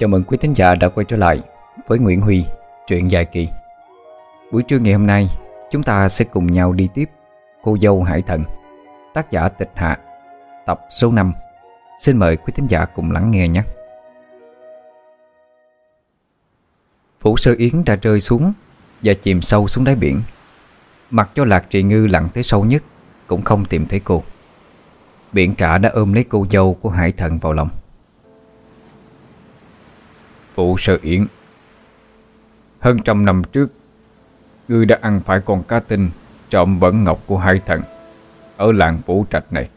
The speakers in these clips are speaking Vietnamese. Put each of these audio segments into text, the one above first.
Chào mừng quý thính giả đã quay trở lại với Nguyễn Huy, truyện dài kỳ. Buổi trưa ngày hôm nay chúng ta sẽ cùng nhau đi tiếp Cô dâu Hải Thần Tác giả Tịch Hạ Tập số 5 Xin mời quý thính giả cùng lắng nghe nhé. Phủ sơ yến đã rơi xuống Và chìm sâu xuống đáy biển. Mặc cho lạc trì ngư lặn tới sâu nhất Cũng không tìm thấy cô. Biển cả đã ôm lấy cô dâu của Hải Thần vào lòng. Phụ sở yến. Hơn trăm năm trước, Ngươi đã ăn phải con cá tinh Trộm vẫn ngọc của hai thần Ở làng Vũ Trạch này.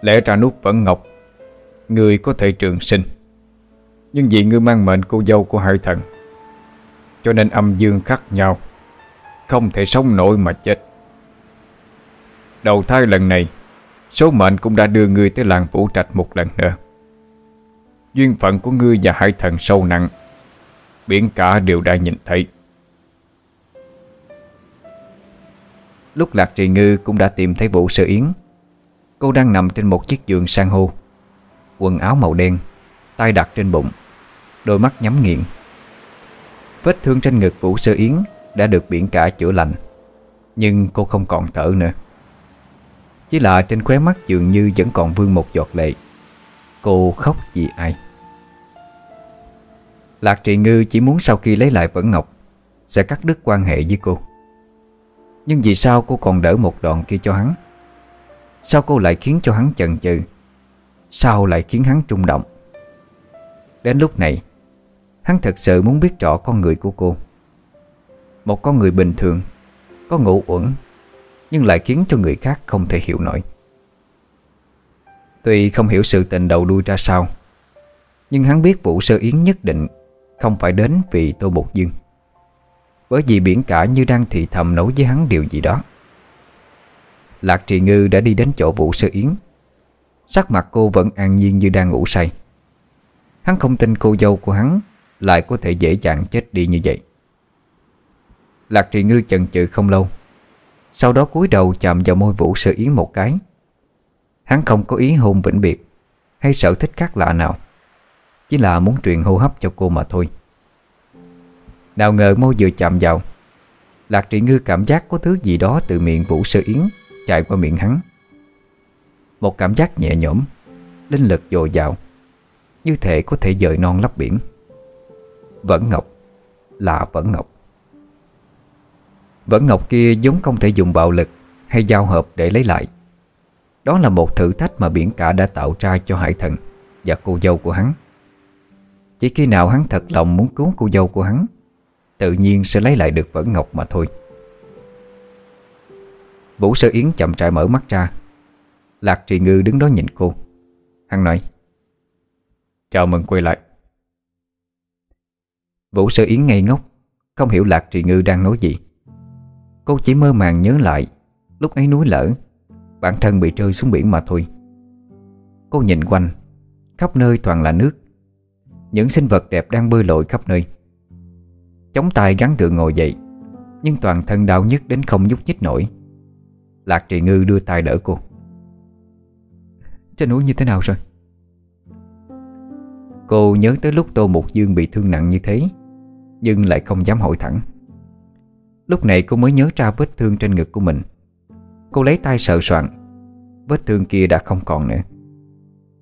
Lẽ ra nút vẫn ngọc, Ngươi có thể trường sinh. Nhưng vì ngươi mang mệnh cô dâu của hai thần, Cho nên âm dương khắc nhau, Không thể sống nổi mà chết. Đầu thai lần này, Số mệnh cũng đã đưa ngươi tới làng Vũ Trạch một lần nữa. Duyên phận của ngươi và hai thần sâu nặng. Biển cả đều đã nhìn thấy. Lúc Lạc Trì Ngư cũng đã tìm thấy Vũ Sơ Yến. Cô đang nằm trên một chiếc giường san hô. Quần áo màu đen, tay đặt trên bụng, Đôi mắt nhắm nghiền. Vết thương trên ngực Vũ Sơ Yến Đã được biển cả chữa lành, Nhưng cô không còn thở nữa. Chỉ là trên khóe mắt dường như Vẫn còn vương một giọt lệ. Cô khóc vì ai? Lạc Trị Ngư chỉ muốn sau khi lấy lại Vẫn Ngọc, Sẽ cắt đứt quan hệ với cô. Nhưng vì sao cô còn đỡ một đoạn kia cho hắn? Sao cô lại khiến cho hắn chần chừ? Sao lại khiến hắn trung động? Đến lúc này, Hắn thật sự muốn biết rõ con người của cô. Một con người bình thường, Có ngủ uẩn, Nhưng lại khiến cho người khác không thể hiểu nổi. Tuy không hiểu sự tình đầu đuôi ra sao, Nhưng hắn biết Vũ Sơ Yến nhất định không phải đến vì Tô Bột Dương. Bởi vì biển cả như đang thị thầm nấu với hắn điều gì đó. Lạc Trì Ngư đã đi đến chỗ Vũ Sơ Yến. Sắc mặt cô vẫn an nhiên như đang ngủ say. Hắn không tin cô dâu của hắn Lại có thể dễ dàng chết đi như vậy. Lạc Trì Ngư chần chừ không lâu. Sau đó cúi đầu chạm vào môi Vũ Sơ Yến một cái. Hắn không có ý hôn vĩnh biệt Hay sở thích khác lạ nào. Chỉ là muốn truyền hô hấp cho cô mà thôi. Nào ngờ môi vừa chạm vào, Lạc trị ngư cảm giác có thứ gì đó từ miệng Vũ Sơ Yến Chạy qua miệng hắn. Một cảm giác nhẹ nhõm, Linh lực dồi dào, Như thể có thể dời non lấp biển. Vẫn ngọc, Là vẫn ngọc. Vẫn ngọc kia giống không thể dùng bạo lực Hay giao hợp để lấy lại. Đó là một thử thách mà biển cả đã tạo ra cho Hải Thần Và cô dâu của hắn. Chỉ khi nào hắn thật lòng muốn cứu cô dâu của hắn, Tự nhiên sẽ lấy lại được Vẫn Ngọc mà thôi. Vũ Sơ Yến chậm trại mở mắt ra. Lạc Trì Ngư đứng đó nhìn cô. Hắn nói, Chào mừng quay lại. Vũ Sơ Yến ngây ngốc, Không hiểu Lạc Trì Ngư đang nói gì. Cô chỉ mơ màng nhớ lại, Lúc ấy núi lở, Bản thân bị rơi xuống biển mà thôi. Cô nhìn quanh, Khắp nơi toàn là nước những sinh vật đẹp đang bơi lội khắp nơi. Chống tay gắn tự ngồi dậy, Nhưng toàn thân đau nhức đến không nhúc nhích nổi. Lạc trì ngư đưa tay đỡ cô. Trên núi như thế nào rồi? Cô nhớ tới lúc Tô Mục Dương bị thương nặng như thế, Nhưng lại không dám hỏi thẳng. Lúc này cô mới nhớ ra vết thương trên ngực của mình. Cô lấy tay sợ soạn Vết thương kia đã không còn nữa.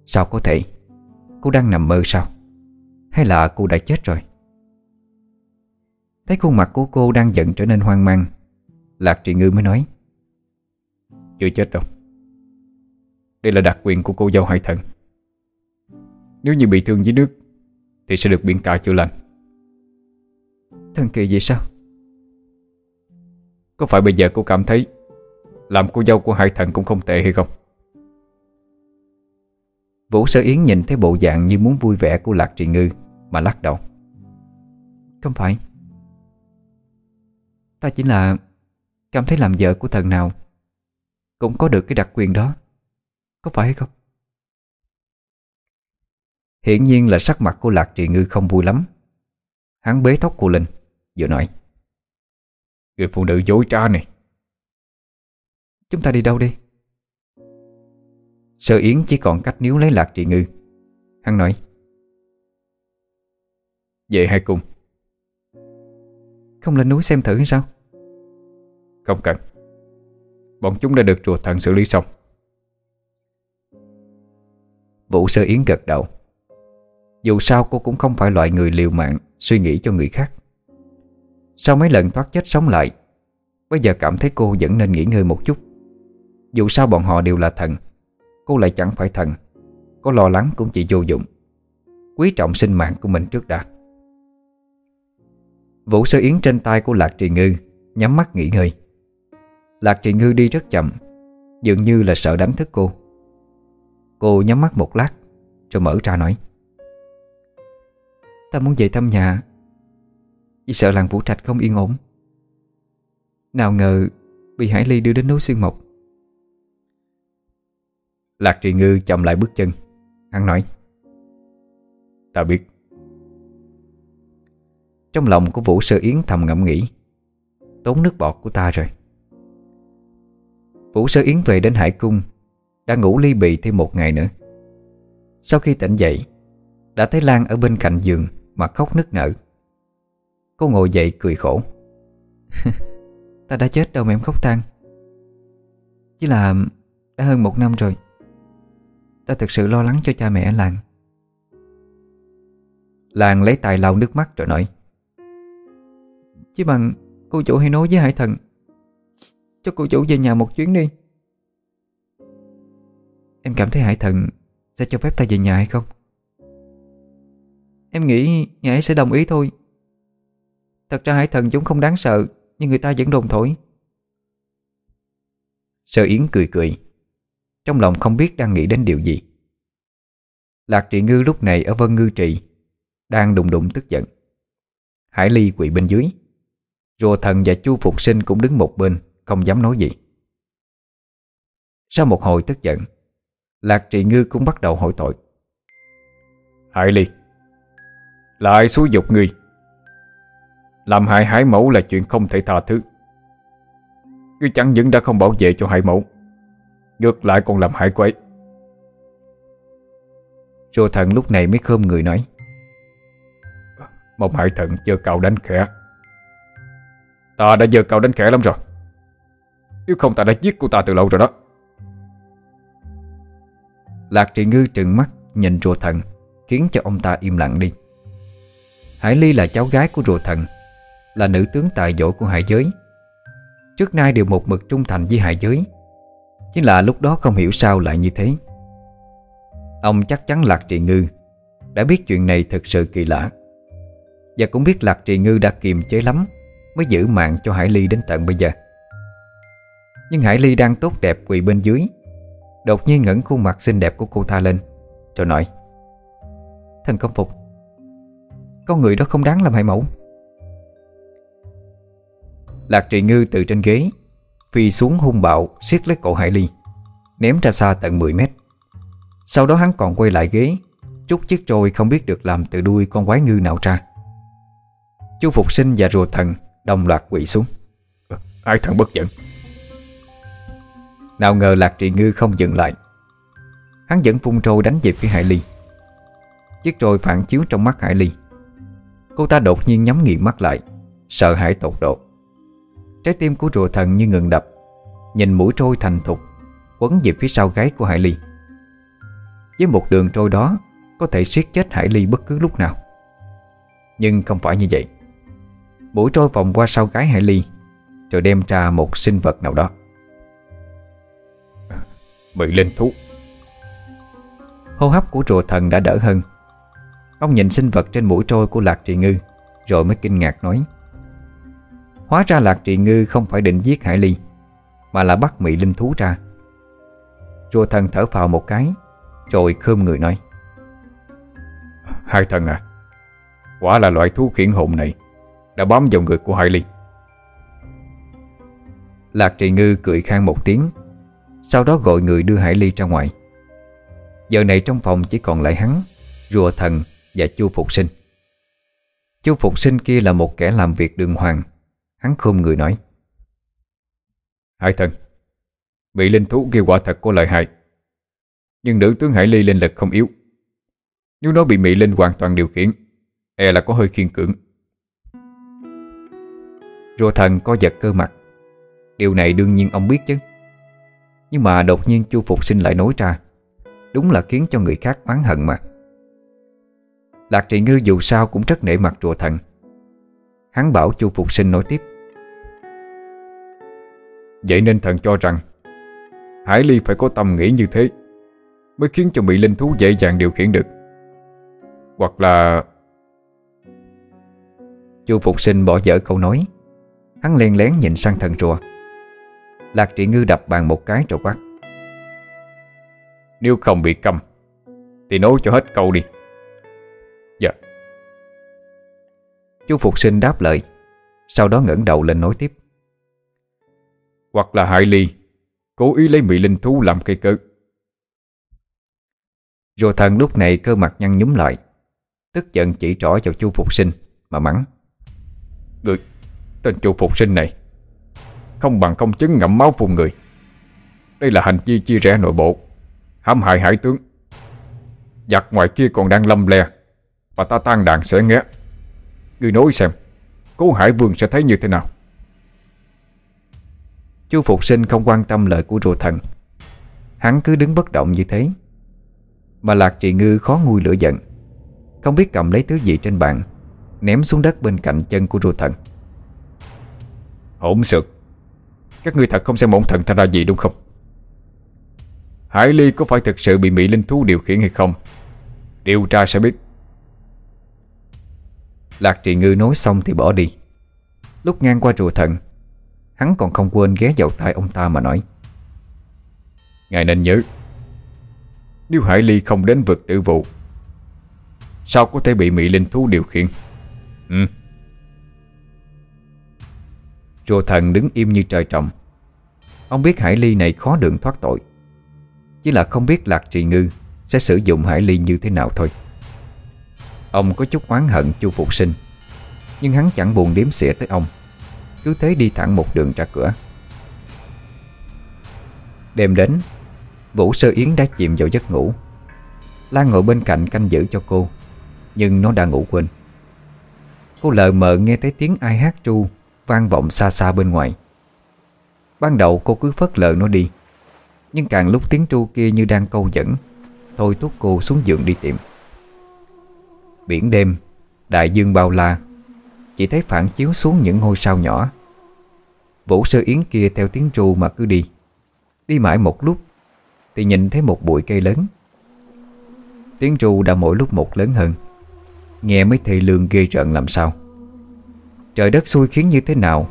Sao có thể? Cô đang nằm mơ sao? Hay là cô đã chết rồi? Thấy khuôn mặt của cô đang giận trở nên hoang mang Lạc trị ngư mới nói Chưa chết đâu. Đây là đặc quyền của cô dâu hai thần. Nếu như bị thương dưới nước Thì sẽ được biển cả chữa lành. Thần kỳ gì sao? Có phải bây giờ cô cảm thấy làm cô dâu của hai thần cũng không tệ hay không? Vũ Sơ Yến nhìn thấy bộ dạng như muốn vui vẻ của Lạc Trì Ngư mà lắc đầu. Không phải. Ta chỉ là Cảm thấy làm vợ của thần nào Cũng có được cái đặc quyền đó. Có phải hay không? Hiển nhiên là sắc mặt của Lạc Trì Ngư không vui lắm. Hắn bế tóc cô Linh, Vừa nói. Người phụ nữ dối trá này. Chúng ta đi đâu đi Sơ Yến chỉ còn cách níu lấy Lạc Trị Ngư. Hắn nói. Về hai cung Không lên núi xem thử hay sao? Không cần. Bọn chúng đã được chùa thần xử lý xong. Vũ Sơ Yến gật đầu. Dù sao cô cũng không phải loại người liều mạng Suy nghĩ cho người khác. Sau mấy lần thoát chết sống lại Bây giờ cảm thấy cô vẫn nên nghỉ ngơi một chút. Dù sao bọn họ đều là thần Cô lại chẳng phải thần. Có lo lắng cũng chỉ vô dụng. Quý trọng sinh mạng của mình trước đã Vũ Sơ Yến trên tay của Lạc Trì Ngư, Nhắm mắt nghỉ ngơi. Lạc Trì Ngư đi rất chậm, Dường như là sợ đánh thức cô. Cô nhắm mắt một lát, Rồi mở ra nói, Ta muốn về thăm nhà. Vì sợ làng Vũ Trạch không yên ổn. Nào ngờ Bị Hải Ly đưa đến núi Xuyên Mộc. Lạc Trì Ngư chậm lại bước chân, Hắn nói, Ta biết. Trong lòng của Vũ Sơ Yến thầm ngẫm nghĩ, Tốn nước bọt của ta rồi. Vũ Sơ Yến về đến Hải Cung, Đã ngủ ly bì thêm một ngày nữa. Sau khi tỉnh dậy, Đã thấy Lan ở bên cạnh giường Mà khóc nức nở. Cô ngồi dậy cười khổ. Ta đã chết đâu mà em khóc than. Chỉ là Đã hơn một năm rồi. Ta thực sự lo lắng cho cha mẹ ở làng Lan lấy tay lau nước mắt rồi nói. Chứ bằng, cô chủ hay nói với Hải Thần. Cho cô chủ về nhà một chuyến đi. Em cảm thấy Hải Thần Sẽ cho phép ta về nhà hay không? Em nghĩ nhà ấy sẽ đồng ý thôi. Thật ra Hải Thần chúng không đáng sợ, Nhưng người ta vẫn đồn thổi. Sơ Yến cười cười, Trong lòng không biết đang nghĩ đến điều gì. Lạc trị ngư lúc này ở Vân Ngư trị Đang đùng đụng tức giận. Hải Ly quỳ bên dưới. Rùa thần và chu Phục Sinh cũng đứng một bên, Không dám nói gì. Sau một hồi tức giận, Lạc trị ngư cũng bắt đầu hội tội. Hải Ly, Là ai xúi dục ngươi? Làm hại hải mẫu là chuyện không thể tha thứ. Ngươi chẳng những đã không bảo vệ cho hải mẫu, Ngược lại còn làm hại quấy Rùa thần lúc này mới khơm người nói, Mong hải thần chưa cào đánh khẽ. Ta đã giờ cậu đánh khẽ lắm rồi. Nếu không ta đã giết cô ta từ lâu rồi đó. Lạc trị ngư trừng mắt, nhìn rùa thần, Khiến cho ông ta im lặng đi. Hải Ly là cháu gái của rùa thần, Là nữ tướng tài giỏi của hải giới. Trước nay đều một mực trung thành với hải giới, Chỉ là lúc đó không hiểu sao lại như thế. Ông chắc chắn Lạc Trị Ngư Đã biết chuyện này thật sự kỳ lạ, Và cũng biết Lạc Trị Ngư đã kiềm chế lắm. Mới giữ mạng cho Hải Ly đến tận bây giờ. Nhưng Hải Ly đang tốt đẹp quỳ bên dưới, Đột nhiên ngẩng khuôn mặt xinh đẹp của cô ta lên Rồi nói Thần công phục, Con người đó không đáng làm hại mẫu. Lạc trì ngư từ trên ghế, Phi xuống hung bạo siết lấy cổ Hải Ly, Ném ra xa tận 10 mét. Sau đó hắn còn quay lại ghế Trút chiếc trôi không biết được làm từ đuôi con quái ngư nào ra. Chu Phục Sinh và rùa thần Đồng loạt quỵ xuống. Ai thần bất giận? Nào ngờ Lạc Trì Ngư không dừng lại. Hắn vẫn phun trôi đánh về phía Hải Ly. Chiếc trôi phản chiếu trong mắt Hải Ly. Cô ta đột nhiên nhắm nghiền mắt lại Sợ hãi tột độ. Trái tim của rùa thần như ngừng đập Nhìn mũi trôi thành thục Quấn về phía sau gáy của Hải Ly. Với một đường trôi đó Có thể siết chết Hải Ly bất cứ lúc nào. Nhưng không phải như vậy Mũi trôi vòng qua sau gái Hải Ly Rồi đem ra một sinh vật nào đó. Bị linh thú. Hô hấp của rùa thần đã đỡ hơn. Ông nhìn sinh vật trên mũi trôi của Lạc Trì Ngư Rồi mới kinh ngạc nói Hóa ra Lạc Trì Ngư không phải định giết Hải Ly Mà là bắt mị linh thú ra. Rùa thần thở phào một cái Rồi khơm người nói Hai thần à Quả là loại thú khiển hồn này đã bám vào người của Hải Ly Lạc Trì Ngư cười khang một tiếng, Sau đó gọi người đưa Hải Ly ra ngoài. Giờ này trong phòng chỉ còn lại hắn, Rùa thần và Chu Phục Sinh. Chu Phục Sinh kia là một kẻ làm việc đường hoàng, Hắn khôn người nói. Hải thần Bị linh thú kia quả thật có lợi hại, Nhưng nữ tướng Hải Ly linh lực không yếu. Nếu nó bị Mỹ Linh hoàn toàn điều khiển E là có hơi khiên cưỡng. Rùa thần có giật cơ mặt. Điều này đương nhiên ông biết chứ. Nhưng mà đột nhiên chu Phục sinh lại nói ra, Đúng là khiến cho người khác oán hận mà. Lạc trị ngư dù sao cũng rất nể mặt rùa thần. Hắn bảo chu Phục sinh nói tiếp. Vậy nên thần cho rằng, Hải Ly phải có tâm nghĩ như thế, Mới khiến cho bị linh thú dễ dàng điều khiển được. Hoặc là Chu Phục sinh bỏ dở câu nói. Hắn len lén nhìn sang thần rùa. Lạc trị ngư đập bàn một cái rồi quát. Nếu không bị câm, Thì nói cho hết câu đi. Dạ. Chu Phục sinh đáp lời, Sau đó ngẩng đầu lên nói tiếp. Hoặc là hại Ly, Cố ý lấy mị linh thú làm cây cớ. Rồi thần lúc này cơ mặt nhăn nhúm lại, Tức giận chỉ trỏ vào chu Phục sinh Mà mắng. Người Tên chu Phục sinh này. Không bằng công chứng ngậm máu phun người. Đây là hành vi chia rẽ nội bộ, hãm hại hải tướng. Giặc ngoài kia còn đang lâm le Và ta tan đàn sẽ nghe ngươi nói xem, Cố Hải Vương sẽ thấy như thế nào? Chu Phục sinh không quan tâm lời của rùa thần. Hắn cứ đứng bất động như thế. Mà Lạc Trì Ngư khó nguôi lửa giận. Không biết cầm lấy thứ gì trên bàn, Ném xuống đất bên cạnh chân của rùa thần. Hỗn sực. Các ngươi thật không xem bổn thần thành ra gì đúng không? Hải Ly có phải thực sự bị Mỹ Linh Thú điều khiển hay không? Điều tra sẽ biết. Lạc Trì Ngư nói xong thì bỏ đi. Lúc ngang qua rùa thần, Hắn còn không quên ghé vào tai ông ta mà nói. Ngài nên nhớ, Nếu Hải Ly không đến vực tử vụ, Sao có thể bị Mỹ Linh Thú điều khiển? Ừ. Rùa thần đứng im như trời trồng. Ông biết Hải Ly này khó đường thoát tội. Chỉ là không biết Lạc Trì Ngư Sẽ sử dụng Hải Ly như thế nào thôi. Ông có chút oán hận chu Phục Sinh, Nhưng hắn chẳng buồn đếm xỉa tới ông. Cứ thế đi thẳng một đường ra cửa. Đêm đến, Vũ Sơ Yến đã chìm vào giấc ngủ. Lan ngồi bên cạnh canh giữ cho cô, Nhưng nó đã ngủ quên. Cô lờ mờ nghe thấy tiếng ai hát tru. Vang vọng xa xa bên ngoài. Ban đầu cô cứ phớt lờ nó đi, Nhưng càng lúc tiếng tru kia như đang câu dẫn, Thôi thúc cô xuống giường đi tìm. Biển đêm, Đại dương bao la, Chỉ thấy phản chiếu xuống những ngôi sao nhỏ. Vũ sơ yến kia theo tiếng tru mà cứ đi. Đi mãi một lúc, Thì nhìn thấy một bụi cây lớn. Tiếng tru đã mỗi lúc một lớn hơn, Nghe mới thầy lương ghê rợn làm sao. Trời đất xui khiến như thế nào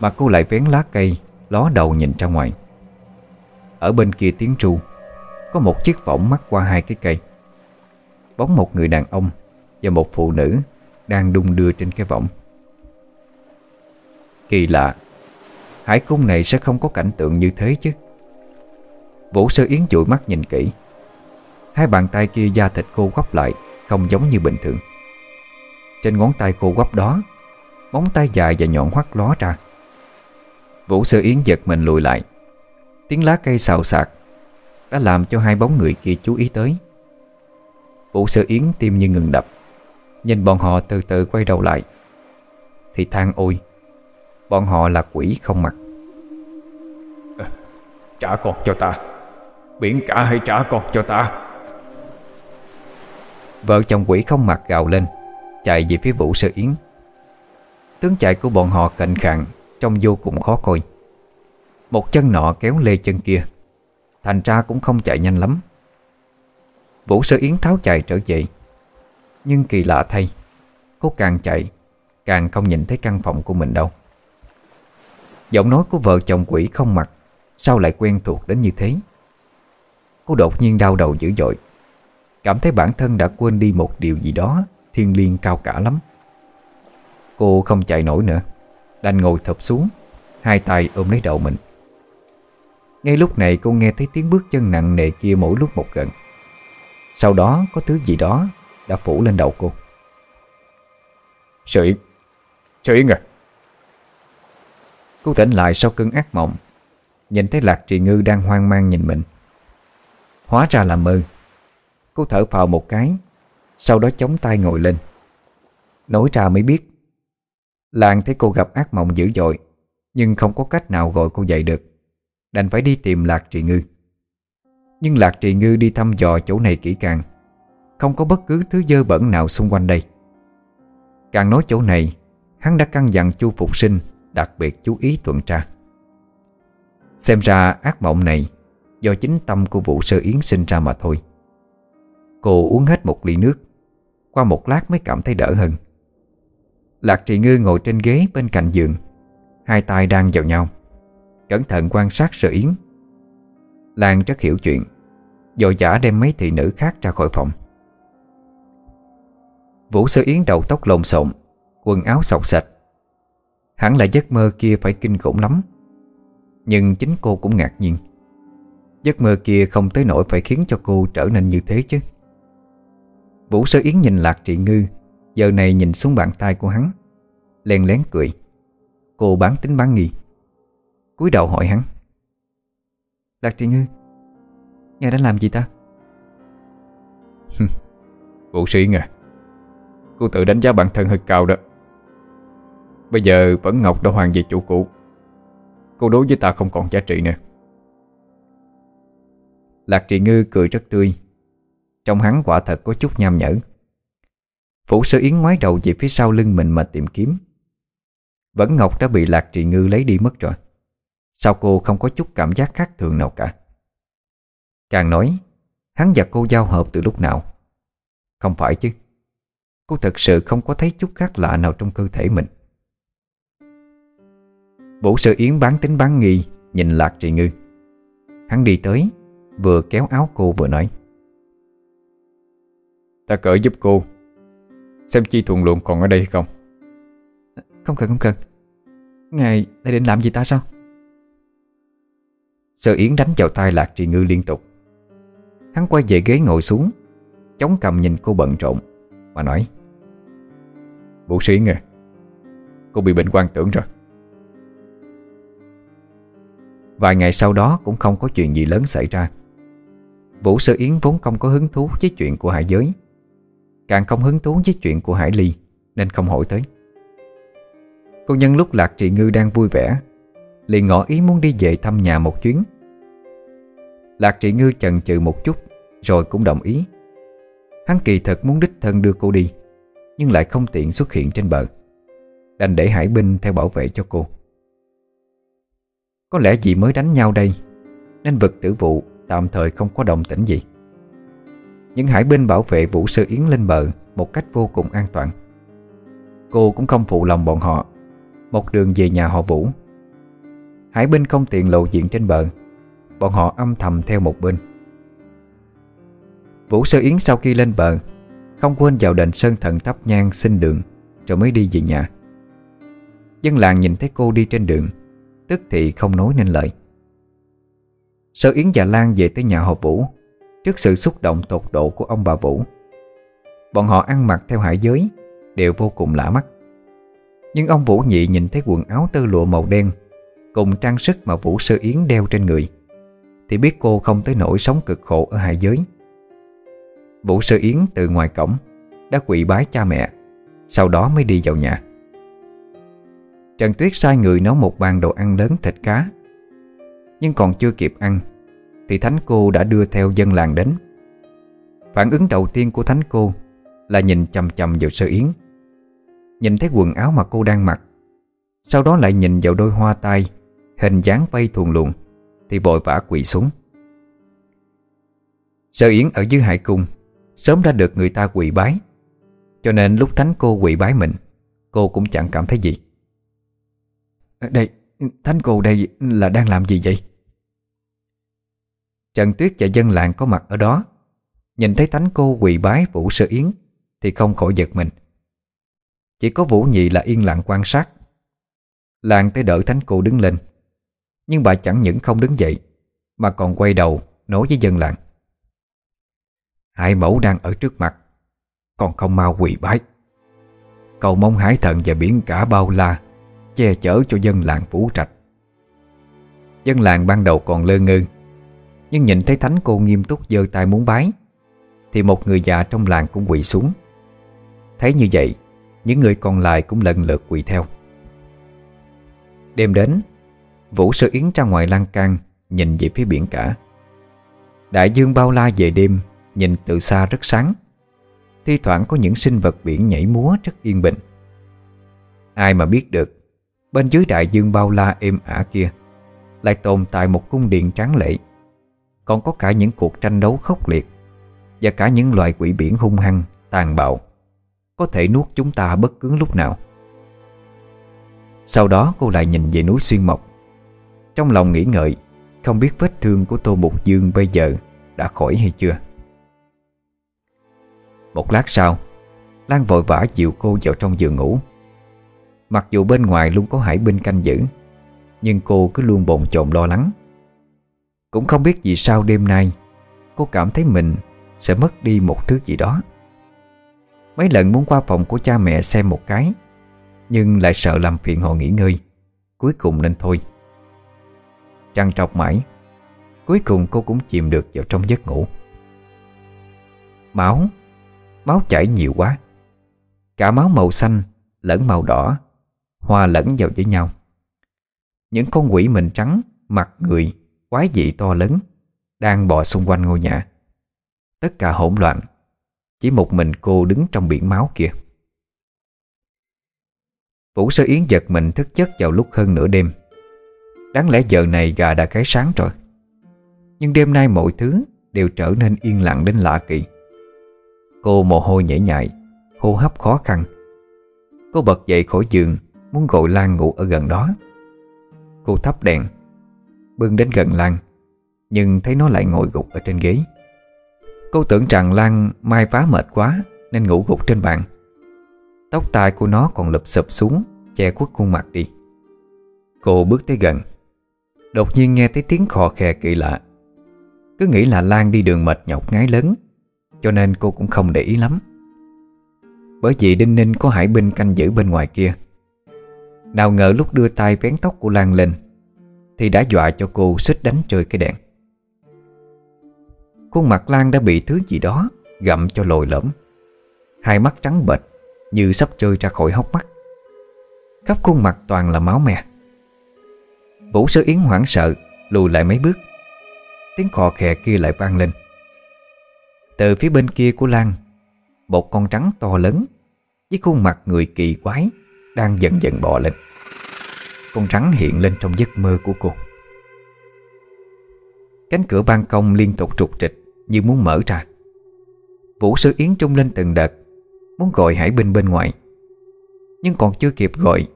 Mà cô lại vén lá cây, Ló đầu nhìn ra ngoài. Ở bên kia tiếng tru, Có một chiếc võng mắc qua hai cái cây. Bóng một người đàn ông Và một phụ nữ Đang đung đưa trên cái võng. Kỳ lạ, Hải cung này sẽ không có cảnh tượng như thế chứ. Vũ sơ yến dụi mắt nhìn kỹ. Hai bàn tay kia da thịt cô quắp lại, Không giống như bình thường. Trên ngón tay cô quắp đó Móng tay dài và nhọn hoắt ló ra. Vũ sơ yến giật mình lùi lại. Tiếng lá cây xào xạc Đã làm cho hai bóng người kia chú ý tới. Vũ sơ yến tim như ngừng đập Nhìn bọn họ từ từ quay đầu lại. Thì than ôi Bọn họ là quỷ không mặt. Trả con cho ta. Biển cả hãy trả con cho ta. Vợ chồng quỷ không mặt gào lên Chạy về phía Vũ Sơ Yến Tướng chạy của bọn họ cạnh khạng, Trông vô cùng khó coi. Một chân nọ kéo lê chân kia. Thành ra cũng không chạy nhanh lắm. Vũ Sơ Yến tháo chạy trở về. Nhưng kỳ lạ thay, Cô càng chạy, Càng không nhìn thấy căn phòng của mình đâu. Giọng nói của vợ chồng quỷ không mặt, Sao lại quen thuộc đến như thế? Cô đột nhiên đau đầu dữ dội. Cảm thấy bản thân đã quên đi một điều gì đó, Thiên liêng cao cả lắm. Cô không chạy nổi nữa. Đành ngồi thập xuống Hai tay ôm lấy đầu mình. Ngay lúc này cô nghe thấy tiếng bước chân nặng nề kia mỗi lúc một gần. Sau đó có thứ gì đó Đã phủ lên đầu cô. Sự Yến Sự Yến à? Cô tỉnh lại sau cơn ác mộng Nhìn thấy Lạc Trì Ngư đang hoang mang nhìn mình. Hóa ra là mơ. Cô thở phào một cái Sau đó chống tay ngồi lên. Nói ra mới biết Lan thấy cô gặp ác mộng dữ dội, Nhưng không có cách nào gọi cô dậy được. Đành phải đi tìm Lạc Trì Ngư. Nhưng Lạc Trì Ngư đi thăm dò chỗ này kỹ càng. Không có bất cứ thứ dơ bẩn nào xung quanh đây. Càng nói chỗ này, Hắn đã căn dặn Chu Phục Sinh Đặc biệt chú ý tuần tra. Xem ra ác mộng này Do chính tâm của vụ sơ yến sinh ra mà thôi. Cô uống hết một ly nước, Qua một lát mới cảm thấy đỡ hơn. Lạc Trị Ngư ngồi trên ghế bên cạnh giường. Hai tay đang vào nhau. Cẩn thận quan sát sự yến. Lan rất hiểu chuyện. Dội giả đem mấy thị nữ khác ra khỏi phòng. Vũ sơ yến đầu tóc lộn xộn, Quần áo sọc sạch. Hẳn là giấc mơ kia phải kinh khủng lắm. Nhưng chính cô cũng ngạc nhiên. Giấc mơ kia không tới nỗi phải khiến cho cô trở nên như thế chứ. Vũ sơ yến nhìn Lạc Trị Ngư Giờ này nhìn xuống bàn tay của hắn, Len lén cười. Cô bán tính bán nghi, cúi đầu hỏi hắn. Lạc Trị Ngư, Ngài đã làm gì ta? Vũ sĩ à Cô tự đánh giá bản thân hơi cao đó. Bây giờ vẫn Ngọc đã hoàn về chủ cũ. Cô đối với ta không còn giá trị nữa. Lạc Trị Ngư cười rất tươi. Trong hắn quả thật có chút nham nhở. Phủ sơ yến ngoái đầu về phía sau lưng mình mà tìm kiếm. Vẫn Ngọc đã bị Lạc trì Ngư lấy đi mất rồi. Sao cô không có chút cảm giác khác thường nào cả? Càng nói, Hắn và cô giao hợp từ lúc nào? Không phải chứ. Cô thật sự không có thấy chút khác lạ nào trong cơ thể mình. Vũ sơ yến bán tính bán nghi, Nhìn Lạc trì Ngư. Hắn đi tới, Vừa kéo áo cô vừa nói. Ta cởi giúp cô. Xem chi thuận luận còn ở đây không? Không cần không cần. Ngài lại định làm gì ta sao? Sơ Yến đánh vào tay Lạc Trì Ngư liên tục. Hắn quay về ghế ngồi xuống Chống cầm nhìn cô bận rộn Mà nói Vũ sĩ nghe Cô bị bệnh quan tưởng rồi. Vài ngày sau đó cũng không có chuyện gì lớn xảy ra. Vũ Sơ Yến vốn không có hứng thú với chuyện của hải giới Càng không hứng thú với chuyện của Hải Ly, Nên không hỏi tới. Cô nhân lúc Lạc Trị Ngư đang vui vẻ, liền ngỏ ý muốn đi về thăm nhà một chuyến. Lạc Trị Ngư chần chừ một chút, Rồi cũng đồng ý. Hắn kỳ thật muốn đích thân đưa cô đi, Nhưng lại không tiện xuất hiện trên bờ, Đành để hải binh theo bảo vệ cho cô. Có lẽ vì mới đánh nhau đây, Nên vực tử vụ tạm thời không có đồng tĩnh gì những hải binh bảo vệ Vũ Sơ Yến lên bờ Một cách vô cùng an toàn. Cô cũng không phụ lòng bọn họ. Một đường về nhà họ Vũ. Hải binh không tiện lộ diện trên bờ. Bọn họ âm thầm theo một bên. Vũ Sơ Yến sau khi lên bờ, Không quên vào đền Sơn Thần thắp nhang xin đường, Rồi mới đi về nhà. Dân làng nhìn thấy cô đi trên đường, Tức thì không nói nên lời. Sơ Yến và Lan về tới nhà họ Vũ. Trước sự xúc động tột độ của ông bà Vũ. Bọn họ ăn mặc theo hải giới, Đều vô cùng lạ mắt. Nhưng ông Vũ Nhị nhìn thấy quần áo tơ lụa màu đen, Cùng trang sức mà Vũ Sơ Yến đeo trên người, Thì biết cô không tới nỗi sống cực khổ ở hải giới. Vũ Sơ Yến từ ngoài cổng, Đã quỳ bái cha mẹ, Sau đó mới đi vào nhà. Trần Tuyết sai người nấu một bàn đồ ăn lớn thịt cá, Nhưng còn chưa kịp ăn thì Thánh cô đã đưa theo dân làng đến. Phản ứng đầu tiên của Thánh cô Là nhìn chầm chầm vào sơ yến. Nhìn thấy quần áo mà cô đang mặc Sau đó lại nhìn vào đôi hoa tai Hình dáng vây thuồng luồn Thì vội vã quỳ xuống. Sơ yến ở dưới hải cung Sớm đã được người ta quỳ bái Cho nên lúc Thánh cô quỳ bái mình Cô cũng chẳng cảm thấy gì. Ờ, đây, Thánh cô đây là đang làm gì vậy? Trần Tuyết và dân làng có mặt ở đó. Nhìn thấy thánh cô quỳ bái Vũ Sơ Yến Thì không khỏi giật mình. Chỉ có Vũ Nhị là yên lặng quan sát. Làng tới đỡ thánh cô đứng lên. Nhưng bà chẳng những không đứng dậy, Mà còn quay đầu nói với dân làng. Hai mẫu đang ở trước mặt, Còn không mau quỳ bái. Cầu mong hải thần và biển cả bao la, Che chở cho dân làng Vũ Trạch. Dân làng ban đầu còn lơ ngơ nhưng nhìn thấy thánh cô nghiêm túc giơ tay muốn bái, Thì một người già trong làng cũng quỳ xuống. Thấy như vậy, Những người còn lại cũng lần lượt quỳ theo. Đêm đến, Vũ Sơ Yến ra ngoài lan can, Nhìn về phía biển cả. Đại dương bao la về đêm, Nhìn từ xa rất sáng. Thi thoảng có những sinh vật biển nhảy múa rất yên bình. Ai mà biết được, Bên dưới đại dương bao la êm ả kia, Lại tồn tại một cung điện tráng lệ. Còn có cả những cuộc tranh đấu khốc liệt Và cả những loài quỷ biển hung hăng, tàn bạo. Có thể nuốt chúng ta bất cứ lúc nào. Sau đó cô lại nhìn về núi Xuyên Mộc. Trong lòng nghĩ ngợi Không biết vết thương của Tô Bục Dương bây giờ đã khỏi hay chưa. Một lát sau Lan vội vã dịu cô vào trong giường ngủ. Mặc dù bên ngoài luôn có hải binh canh giữ Nhưng cô cứ luôn bồn chồn lo lắng. Cũng không biết vì sao đêm nay Cô cảm thấy mình sẽ mất đi một thứ gì đó. Mấy lần muốn qua phòng của cha mẹ xem một cái, Nhưng lại sợ làm phiền họ nghỉ ngơi. Cuối cùng nên thôi. Trăng trọc mãi, Cuối cùng cô cũng chìm được vào trong giấc ngủ. Máu Máu chảy nhiều quá. Cả máu màu xanh lẫn màu đỏ Hòa lẫn vào với nhau. Những con quỷ mình trắng, Mặt người Quái dị to lớn, Đang bò xung quanh ngôi nhà. Tất cả hỗn loạn, Chỉ một mình cô đứng trong biển máu kia. Vũ Sơ Yến giật mình thức giấc vào lúc hơn nửa đêm. Đáng lẽ giờ này gà đã cái sáng rồi. Nhưng đêm nay mọi thứ Đều trở nên yên lặng đến lạ kỳ. Cô mồ hôi nhễ nhại, Hô hấp khó khăn. Cô bật dậy khỏi giường, Muốn gọi Lan ngủ ở gần đó. Cô thắp đèn Bưng đến gần Lan, Nhưng thấy nó lại ngồi gục ở trên ghế. Cô tưởng rằng Lan mai vá mệt quá Nên ngủ gục trên bàn. Tóc tai của nó còn lụp sụp xuống, Che khuất khuôn mặt đi. Cô bước tới gần, Đột nhiên nghe thấy tiếng khò khè kỳ lạ. Cứ nghĩ là Lan đi đường mệt nhọc ngái lớn, Cho nên cô cũng không để ý lắm. Bởi vì Đinh Ninh có hải binh canh giữ bên ngoài kia. Nào ngờ lúc đưa tay vén tóc của Lan lên thì đã dọa cho cô xích đánh chơi cái đèn. Khuôn mặt Lan đã bị thứ gì đó Gặm cho lồi lõm. Hai mắt trắng bệch Như sắp rơi ra khỏi hốc mắt. Khắp khuôn mặt toàn là máu me. Vũ sơ yến hoảng sợ, Lùi lại mấy bước. Tiếng khò khè kia lại vang lên. Từ phía bên kia của Lan, Một con trắng to lớn Với khuôn mặt người kỳ quái đang dần dần bò lên. Con rắn hiện lên trong giấc mơ của cô. Cánh cửa ban công liên tục trục trịch Như muốn mở ra. Vũ sư Yến trung lên từng đợt, Muốn gọi hải binh bên ngoài. Nhưng còn chưa kịp gọi,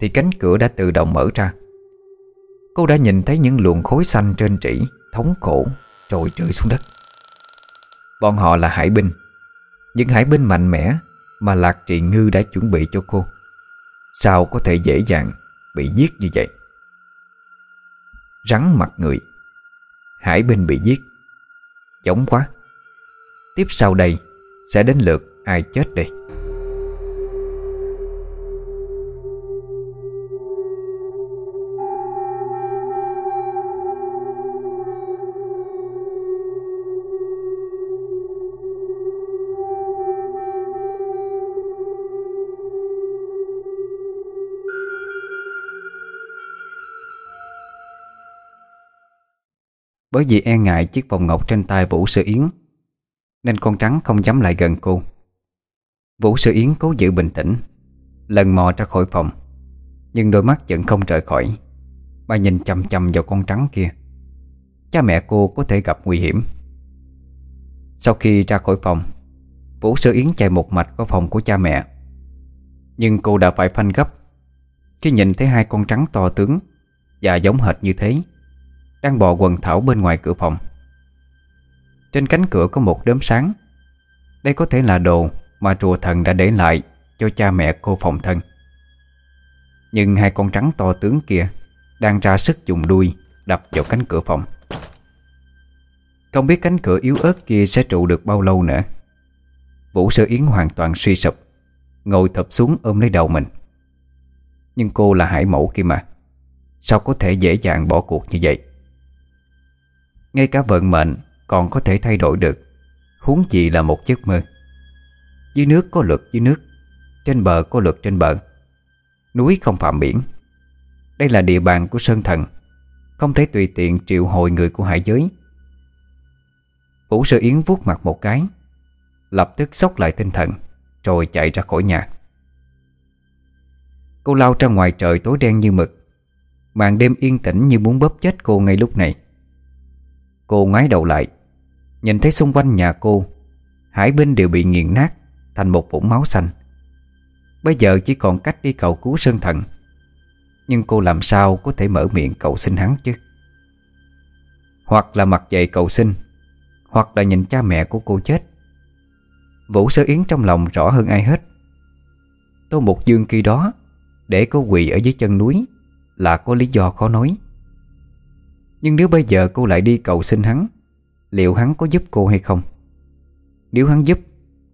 Thì cánh cửa đã tự động mở ra. Cô đã nhìn thấy những luồng khối xanh trên trĩ, Thống khổ Rồi rơi xuống đất. Bọn họ là hải binh Những hải binh mạnh mẽ Mà Lạc Trị Ngư đã chuẩn bị cho cô. Sao có thể dễ dàng? Bị giết như vậy. Rắn mặt người, Hải binh bị giết. Giống quá. Tiếp sau đây Sẽ đến lượt ai chết đây? Bởi vì e ngại chiếc vòng ngọc trên tay Vũ Sư Yến, Nên con trắng không dám lại gần cô. Vũ Sư Yến cố giữ bình tĩnh, Lần mò ra khỏi phòng, Nhưng đôi mắt vẫn không rời khỏi. Mà nhìn chầm chầm vào con trắng kia. Cha mẹ cô có thể gặp nguy hiểm. Sau khi ra khỏi phòng, Vũ Sư Yến chạy một mạch vào phòng của cha mẹ. Nhưng cô đã phải phanh gấp, Khi nhìn thấy hai con trắng to tướng Và giống hệt như thế đang bò quần thảo bên ngoài cửa phòng. Trên cánh cửa có một đốm sáng. Đây có thể là đồ Mà rùa thần đã để lại Cho cha mẹ cô phòng thân. Nhưng hai con trắng to tướng kia Đang ra sức dùng đuôi Đập vào cánh cửa phòng. Không biết cánh cửa yếu ớt kia Sẽ trụ được bao lâu nữa. Vũ Sơ Yến hoàn toàn suy sụp, Ngồi thập xuống ôm lấy đầu mình. Nhưng cô là hải mẫu kia mà, Sao có thể dễ dàng bỏ cuộc như vậy? Ngay cả vận mệnh còn có thể thay đổi được. Huống chi là một giấc mơ. Dưới nước có luật, dưới nước. Trên bờ có luật, trên bờ. Núi không phạm biển. Đây là địa bàn của Sơn Thần. Không thể tùy tiện triệu hồi người của hải giới. Vũ Sơ Yến vuốt mặt một cái, Lập tức sốc lại tinh thần, Rồi chạy ra khỏi nhà. Cô lao ra ngoài trời tối đen như mực. Màn đêm yên tĩnh như muốn bóp chết cô ngay lúc này. Cô ngoái đầu lại. Nhìn thấy xung quanh nhà cô Hải binh đều bị nghiền nát Thành một vũng máu xanh. Bây giờ chỉ còn cách đi cầu cứu Sơn Thần. Nhưng cô làm sao có thể mở miệng cầu xin hắn chứ? Hoặc là mặc dậy cầu xin, Hoặc là nhìn cha mẹ của cô chết. Vũ Sơ Yến trong lòng rõ hơn ai hết. Tô Mục Dương khi đó, Để cô quỳ ở dưới chân núi Là có lý do khó nói. Nhưng nếu bây giờ cô lại đi cầu xin hắn, Liệu hắn có giúp cô hay không? Nếu hắn giúp,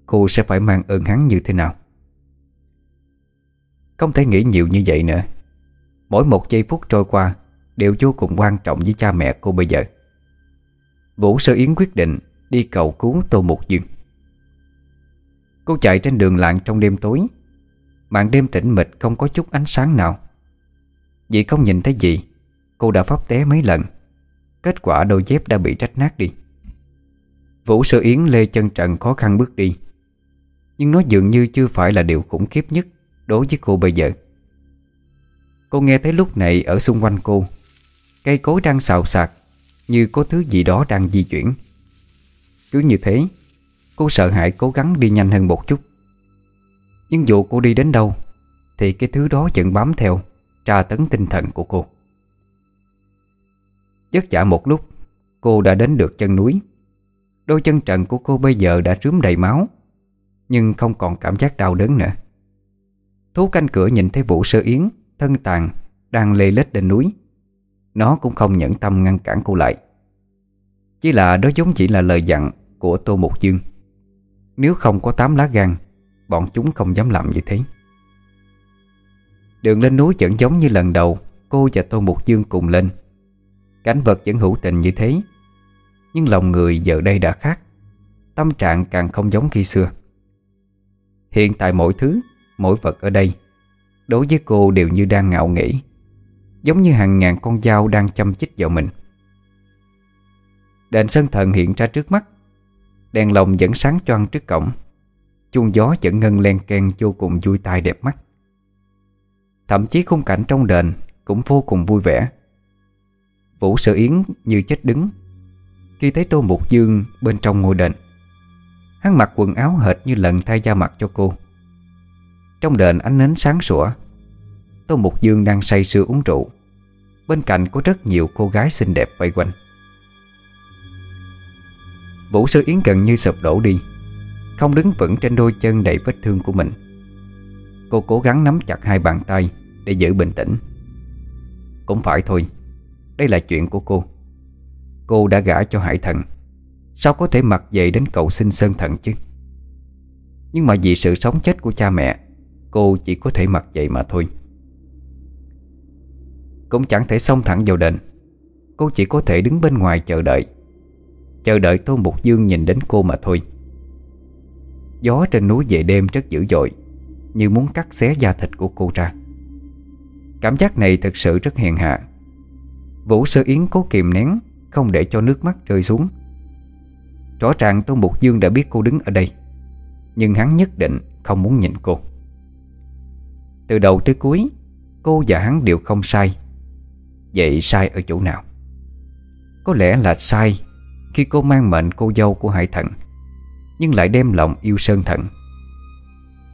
Cô sẽ phải mang ơn hắn như thế nào? Không thể nghĩ nhiều như vậy nữa. Mỗi một giây phút trôi qua Đều vô cùng quan trọng với cha mẹ cô bây giờ. Vũ Sơ Yến quyết định Đi cầu cứu Tô Mục Dương. Cô chạy trên đường lạng trong đêm tối. Màn đêm tĩnh mịch không có chút ánh sáng nào. Vì không nhìn thấy gì, Cô đã pháp té mấy lần. Kết quả đôi dép đã bị rách nát đi. Vũ Sơ Yến, lê chân trần khó khăn bước đi. Nhưng nó dường như chưa phải là điều khủng khiếp nhất Đối với cô bây giờ. Cô nghe thấy lúc này ở xung quanh cô, Cây cối đang xào xạc Như có thứ gì đó đang di chuyển. Cứ như thế, Cô sợ hãi cố gắng đi nhanh hơn một chút. Nhưng dù cô đi đến đâu, Thì cái thứ đó vẫn bám theo, Tra tấn tinh thần của cô. Chất chả một lúc, Cô đã đến được chân núi. Đôi chân trần của cô bây giờ đã rướm đầy máu, Nhưng không còn cảm giác đau đớn nữa. Thú canh cửa nhìn thấy Vũ Sơ Yến, Thân tàn, Đang lê lết lên núi. Nó cũng không nhẫn tâm ngăn cản cô lại. Chỉ là đó giống chỉ là lời dặn Của Tô Mục Dương Nếu không có tám lá gan, Bọn chúng không dám làm như thế. Đường lên núi vẫn giống như lần đầu, Cô và Tô Mục Dương cùng lên. Cảnh vật vẫn hữu tình như thế. Nhưng lòng người giờ đây đã khác. Tâm trạng càng không giống khi xưa. Hiện tại mỗi thứ, Mỗi vật ở đây, Đối với cô đều như đang ngạo nghỉ Giống như hàng ngàn con dao đang chăm chích vào mình. Đèn sân thần hiện ra trước mắt. Đèn lồng vẫn sáng choang trước cổng. Chuông gió vẫn ngân len ken vô cùng vui tai đẹp mắt. Thậm chí khung cảnh trong đền Cũng vô cùng vui vẻ. Vũ Sở Yến như chết đứng. Khi thấy Tô Mục Dương bên trong ngôi đền, Hắn mặc quần áo hệt như lần thay da mặt cho cô. Trong đền ánh nến sáng sủa, Tô Mục Dương đang say sưa uống rượu. Bên cạnh có rất nhiều cô gái xinh đẹp vây quanh. Vũ Sư Yến gần như sụp đổ đi, Không đứng vững trên đôi chân đầy vết thương của mình. Cô cố gắng nắm chặt hai bàn tay Để giữ bình tĩnh. Cũng phải thôi đây là chuyện của cô. Cô đã gả cho Hải Thần. Sao có thể mặc dậy đến cậu xin Sơn Thần chứ? Nhưng mà vì sự sống chết của cha mẹ, Cô chỉ có thể mặc dậy mà thôi. Cũng chẳng thể xông thẳng vào đền. Cô chỉ có thể đứng bên ngoài chờ đợi. Chờ đợi Tô Mục Dương nhìn đến cô mà thôi. Gió trên núi về đêm rất dữ dội, Như muốn cắt xé da thịt của cô ra. Cảm giác này thật sự rất hèn hạ. Vũ Sơ Yến cố kìm nén Không để cho nước mắt rơi xuống. Rõ ràng Tô Mục Dương đã biết cô đứng ở đây Nhưng hắn nhất định không muốn nhìn cô. Từ đầu tới cuối Cô và hắn đều không sai. Vậy sai ở chỗ nào? Có lẽ là sai Khi cô mang mệnh cô dâu của Hải thận, Nhưng lại đem lòng yêu Sơn thận.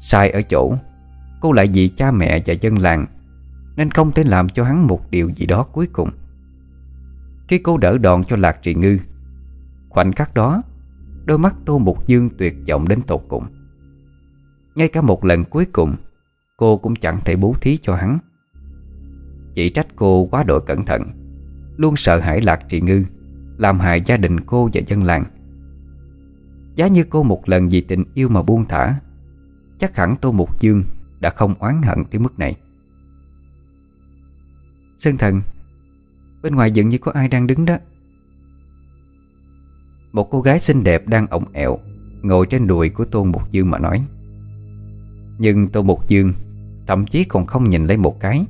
Sai ở chỗ Cô lại vì cha mẹ và dân làng Nên không thể làm cho hắn một điều gì đó cuối cùng. Khi cô đỡ đòn cho Lạc Trì Ngư. Khoảnh khắc đó, Đôi mắt Tô Mục Dương tuyệt vọng đến tột cùng. Ngay cả một lần cuối cùng, Cô cũng chẳng thể bố thí cho hắn. Chỉ trách cô quá độ cẩn thận, Luôn sợ hãi Lạc Trì Ngư, Làm hại gia đình cô và dân làng. Giá như cô một lần vì tình yêu mà buông thả, Chắc hẳn Tô Mục Dương Đã không oán hận tới mức này. Sơn thần Bên ngoài dựng như có ai đang đứng đó. Một cô gái xinh đẹp đang ổng ẹo, Ngồi trên đùi của Tôn Mục Dương mà nói. Nhưng tôn Mục Dương Thậm chí còn không nhìn lấy một cái.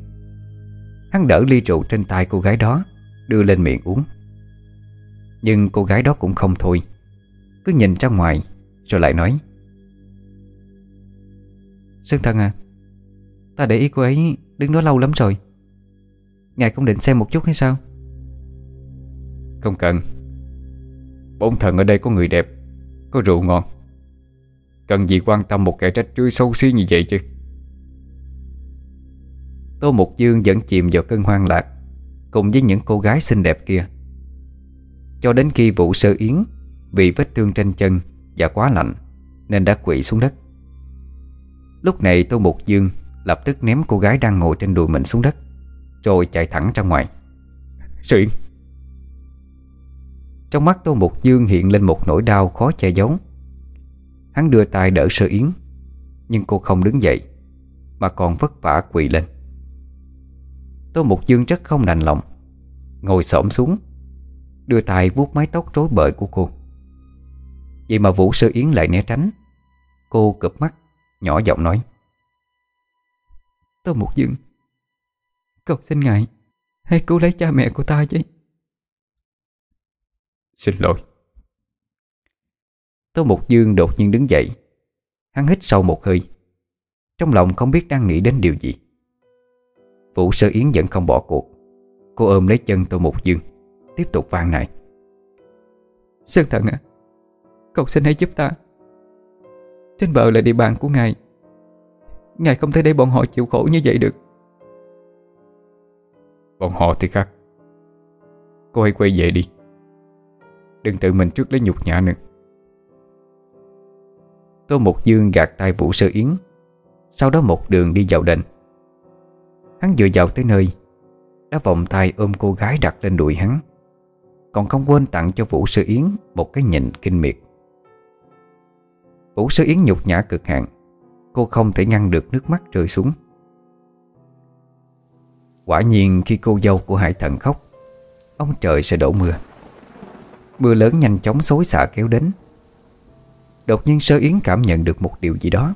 Hắn đỡ ly rượu trên tay cô gái đó, Đưa lên miệng uống. Nhưng cô gái đó cũng không thôi, Cứ nhìn ra ngoài, Rồi lại nói. Sơn thần à Ta để ý cô ấy đứng đó lâu lắm rồi. Ngài không định xem một chút hay sao? Không cần. Bổn thần ở đây có người đẹp Có rượu ngon. Cần gì quan tâm một kẻ trách trưới xấu xí như vậy chứ? Tô Mục Dương vẫn chìm vào cơn hoang lạc Cùng với những cô gái xinh đẹp kia. Cho đến khi vụ sơ yến Vì vết thương trên chân Và quá lạnh Nên đã quỵ xuống đất. Lúc này Tô Mục Dương Lập tức ném cô gái đang ngồi trên đùi mình xuống đất rồi chạy thẳng ra ngoài. Sơ Trong mắt Tô Mục Dương hiện lên một nỗi đau khó che giấu. Hắn đưa tay đỡ Sơ Yến, Nhưng cô không đứng dậy, Mà còn vất vả quỳ lên. Tô Mục Dương rất không đành lòng, Ngồi xổm xuống, Đưa tay vuốt mái tóc rối bời của cô. Vậy mà Vũ Sơ Yến lại né tránh. Cô cụp mắt, Nhỏ giọng nói, Tô Mục Dương Cầu xin ngài Hãy cứu lấy cha mẹ của ta chứ. Xin lỗi. Tô Mục Dương đột nhiên đứng dậy. Hắn hít sâu một hơi. Trong lòng không biết đang nghĩ đến điều gì. Vũ Sơ Yến vẫn không bỏ cuộc. Cô ôm lấy chân Tô Mục Dương Tiếp tục vang này Sơn thần à Cậu xin hãy giúp ta. Trên bờ là địa bàn của ngài. Ngài không thể để bọn họ chịu khổ như vậy được Bọn họ thì khác. Cô hãy quay về đi. Đừng tự mình trước lấy nhục nhã nữa. Tô Mục Dương gạt tay Vũ Sơ Yến. Sau đó một đường đi vào đền. Hắn vừa vào tới nơi, Đã vòng tay ôm cô gái đặt lên đùi hắn. Còn không quên tặng cho Vũ Sơ Yến Một cái nhìn kinh miệt. Vũ Sơ Yến nhục nhã cực hạn. Cô không thể ngăn được nước mắt rơi xuống. Quả nhiên khi cô dâu của Hải Thần khóc, Ông trời sẽ đổ mưa. Mưa lớn nhanh chóng xối xả kéo đến. Đột nhiên Sơ Yến cảm nhận được một điều gì đó.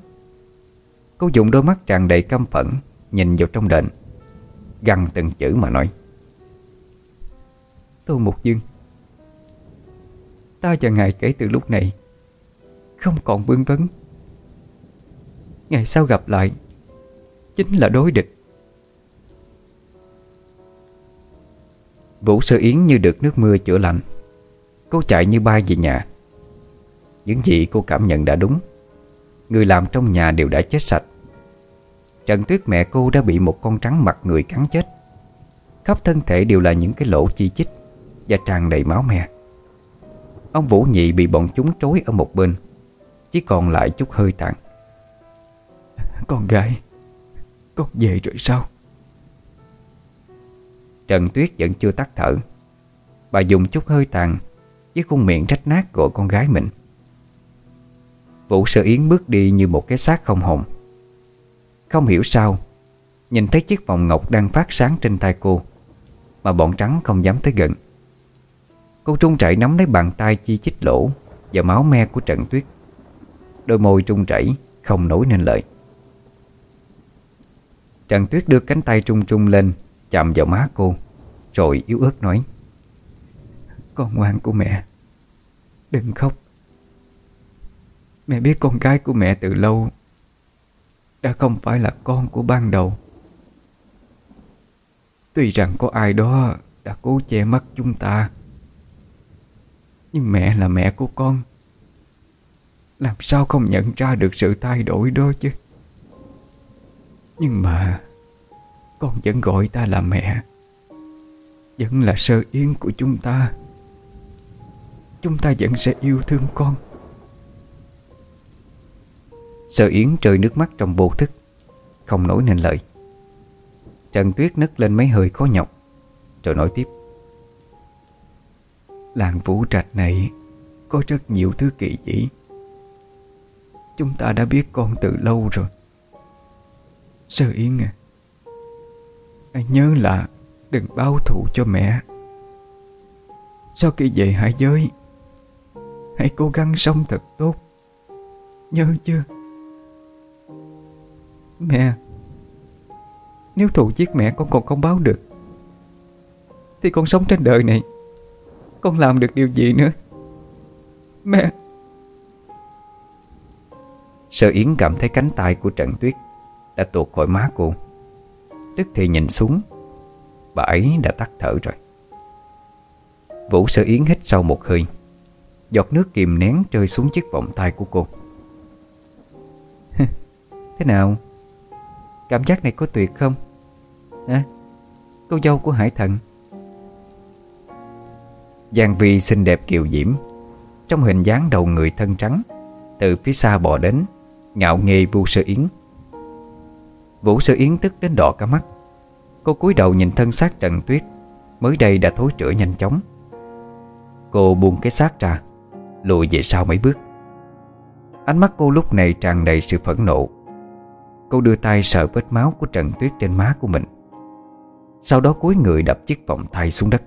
Cô dùng đôi mắt tràn đầy căm phẫn Nhìn vào trong đền Găng từng chữ mà nói, Tô Mục Dương Ta và ngài kể từ lúc này Không còn vương vấn. Ngày sau gặp lại Chính là đối địch. Vũ Sơ Yến như được nước mưa chữa lành Cô chạy như bay về nhà. Những gì cô cảm nhận đã đúng. Người làm trong nhà đều đã chết sạch. Trần Tuyết mẹ cô đã bị một con trắng mặt người cắn chết. Khắp thân thể đều là những cái lỗ chi chích Và tràn đầy máu me. Ông Vũ Nhị bị bọn chúng trối ở một bên, Chỉ còn lại chút hơi tàn. Con gái, Con về rồi sao? Trần Tuyết vẫn chưa tắt thở. Bà dùng chút hơi tàn, Với khuôn miệng trách nát của con gái mình. Vũ Sơ Yến bước đi như một cái xác không hồn. Không hiểu sao, Nhìn thấy chiếc vòng ngọc đang phát sáng trên tay cô, Mà bọn trắng không dám tới gần. Cô trung chảy nắm lấy bàn tay chi chích lỗ Và máu me của Trần Tuyết. Đôi môi trung chảy Không nổi nên lời. Trần Tuyết đưa cánh tay trung trung lên Chạm vào má cô, Rồi yếu ớt nói, Con ngoan của mẹ, Đừng khóc. Mẹ biết con gái của mẹ từ lâu Đã không phải là con của ban đầu. Tuy rằng có ai đó đã cố che mắt chúng ta, Nhưng mẹ là mẹ của con. Làm sao không nhận ra được sự thay đổi đó chứ? Nhưng mà con vẫn gọi ta là mẹ. Vẫn là sơ yến của chúng ta. Chúng ta vẫn sẽ yêu thương con. Sơ Yến rơi nước mắt trong vô thức, Không nói nên lời. Trần Tuyết nứt lên mấy hơi khó nhọc, Rồi nói tiếp. Làng vũ trạch này Có rất nhiều thứ kỳ dị. Chúng ta đã biết con từ lâu rồi. Sơ Yến à Hãy nhớ là Đừng báo thù cho mẹ. Sau khi về hải giới, Hãy cố gắng sống thật tốt. Nhớ chưa? Mẹ, Nếu thù giết mẹ con còn không báo được, Thì con sống trên đời này, Con làm được điều gì nữa? Mẹ. Sơ Yến cảm thấy cánh tay của Trần Tuyết Đã tuột khỏi má cô. Tức thì nhìn xuống. Bà ấy đã tắt thở rồi. Vũ Sơ Yến hít sâu một hơi. Giọt nước kìm nén rơi xuống chiếc vòng tay của cô. Thế nào? Cảm giác này có tuyệt không? À, Cô dâu của Hải Thần. Giang Vi xinh đẹp kiều diễm. Trong hình dáng đầu người thân trắng Từ phía xa bò đến Ngạo nghề Vũ Sơ Yến. Vũ Sơ Yến tức đến đỏ cả mắt. Cô cúi đầu nhìn thân xác Trần Tuyết, Mới đây đã thối rữa nhanh chóng. Cô buông cái xác ra, Lùi về sau mấy bước. Ánh mắt cô lúc này tràn đầy sự phẫn nộ. Cô đưa tay sờ vết máu của Trần Tuyết trên má của mình. Sau đó cúi người đập chiếc vòng tay xuống đất.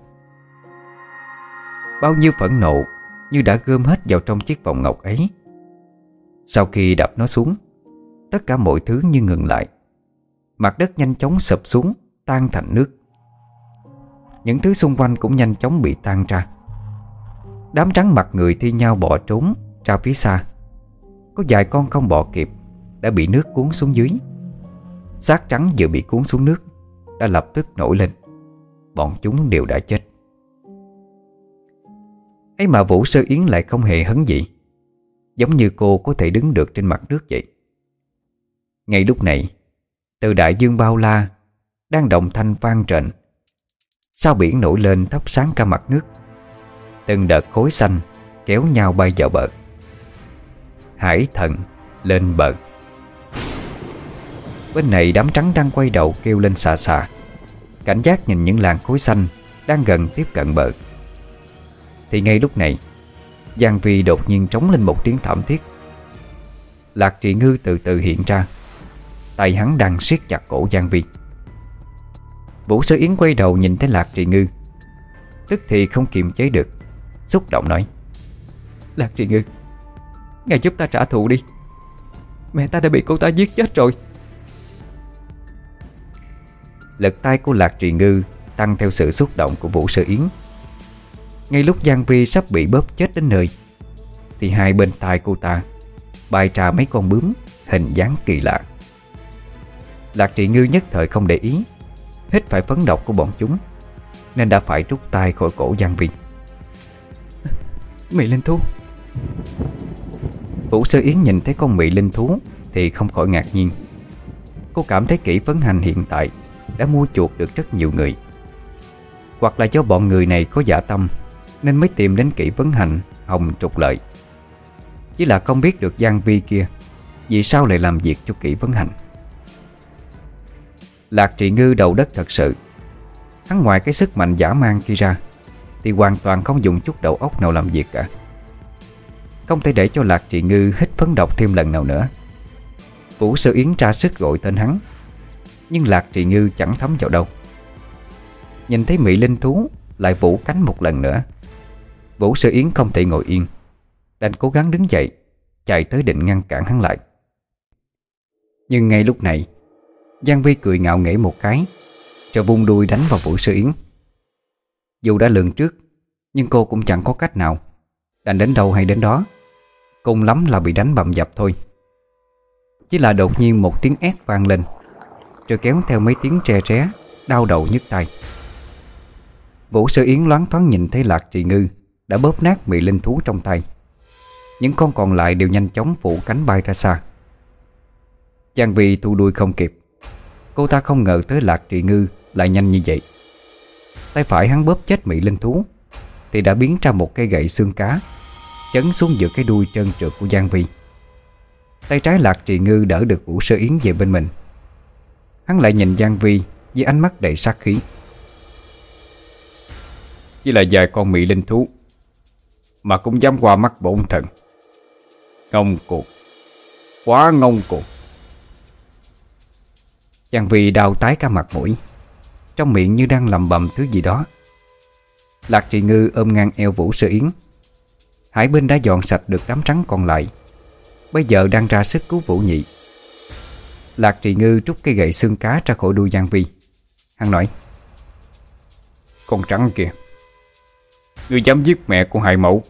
Bao nhiêu phẫn nộ Như đã gom hết vào trong chiếc vòng ngọc ấy. Sau khi đập nó xuống, Tất cả mọi thứ như ngừng lại. Mặt đất nhanh chóng sập xuống, Tan thành nước. Những thứ xung quanh cũng nhanh chóng bị tan ra. Đám trắng mặt người thi nhau bỏ trốn Ra phía xa. Có vài con không bỏ kịp, Đã bị nước cuốn xuống dưới. Xác trắng vừa bị cuốn xuống nước, Đã lập tức nổi lên. Bọn chúng đều đã chết. Ấy mà Vũ Sơ Yến lại không hề hấn gì. Giống như cô có thể đứng được trên mặt nước vậy. Ngay lúc này từ đại dương bao la, Đang động thanh vang trệnh Sao biển nổi lên thắp sáng cả mặt nước? Từng đợt khối xanh Kéo nhau bay vào bờ. Hải thần lên bờ. Bên này đám trắng đang quay đầu kêu lên xà xà. Cảnh giác nhìn những làn khối xanh Đang gần tiếp cận bờ. Thì ngay lúc này, Giang Vi đột nhiên trống lên một tiếng thảm thiết. Lạc trị ngư từ từ hiện ra. Tay hắn đang siết chặt cổ Giang Vi. Vũ Sơ Yến quay đầu nhìn thấy Lạc Trì ngư. Tức thì không kiềm chế được, Xúc động nói, Lạc Trì ngư, Ngài giúp ta trả thù đi. Mẹ ta đã bị cô ta giết chết rồi. Lực tay của Lạc Trì Ngư Tăng theo sự xúc động của Vũ Sơ Yến. Ngay lúc Giang Vi sắp bị bóp chết đến nơi, Thì hai bên tai cô ta Bay ra mấy con bướm Hình dáng kỳ lạ. Lạc Trị Ngư nhất thời không để ý. Hít phải phấn độc của bọn chúng Nên đã phải rút tay khỏi cổ Giang Vi Mị linh thú. Vũ Sơ Yến nhìn thấy con mị linh thú Thì không khỏi ngạc nhiên. Cô cảm thấy kỹ vấn hành hiện tại Đã mua chuộc được rất nhiều người. Hoặc là do bọn người này có giả tâm Nên mới tìm đến kỹ vấn hành Hồng trục lợi. Chỉ là không biết được Giang Vi kia Vì sao lại làm việc cho kỹ vấn hành Lạc trị ngư đầu đất thật sự. Hắn ngoài cái sức mạnh giả mang kia ra, Thì hoàn toàn không dùng chút đầu óc nào làm việc cả. Không thể để cho Lạc trị ngư hít phấn độc thêm lần nào nữa. Vũ Sơ Yến tra sức gọi tên hắn, Nhưng Lạc trị ngư chẳng thấm vào đâu. Nhìn thấy Mỹ Linh Thú Lại vũ cánh một lần nữa, Vũ Sơ Yến không thể ngồi yên, Đành cố gắng đứng dậy, Chạy tới định ngăn cản hắn lại. Nhưng ngay lúc này Giang Vi cười ngạo nghễ một cái, Rồi vung đuôi đánh vào Vũ sư Yến. Dù đã lường trước, Nhưng cô cũng chẳng có cách nào, Đành đến đâu hay đến đó. Cùng lắm là bị đánh bầm dập thôi. Chỉ là đột nhiên một tiếng ép vang lên, Rồi kéo theo mấy tiếng tre ré, Đau đầu nhức tay Vũ sư Yến loáng thoáng nhìn thấy Lạc Trì Ngư Đã bóp nát mị linh thú trong tay. Những con còn lại đều nhanh chóng phủ cánh bay ra xa. Giang Vi thu đuôi không kịp. Cô ta không ngờ tới Lạc Trị Ngư lại nhanh như vậy. Tay phải hắn bóp chết Mỹ Linh Thú, Thì đã biến ra một cây gậy xương cá, Chấn xuống giữa cái đuôi trơn trượt của Giang Vi Tay trái Lạc Trị Ngư đỡ được Vũ Sơ Yến về bên mình. Hắn lại nhìn Giang Vi với ánh mắt đầy sát khí. Chỉ là vài con Mỹ Linh Thú Mà cũng dám qua mắt bổn thần. Ngông cuồng. Quá ngông cuồng. Chàng vì đau tái cả mặt mũi. Trong miệng như đang lầm bầm thứ gì đó. Lạc trì Ngư ôm ngang eo Vũ Sơ Yến. Hải binh đã dọn sạch được đám trắng còn lại. Bây giờ đang ra sức cứu Vũ Nhị. Lạc trì ngư trút cây gậy xương cá ra khỏi đuôi Giang Vi Hắn nói, Con trắng kìa Ngươi dám giết mẹ của hai mẫu,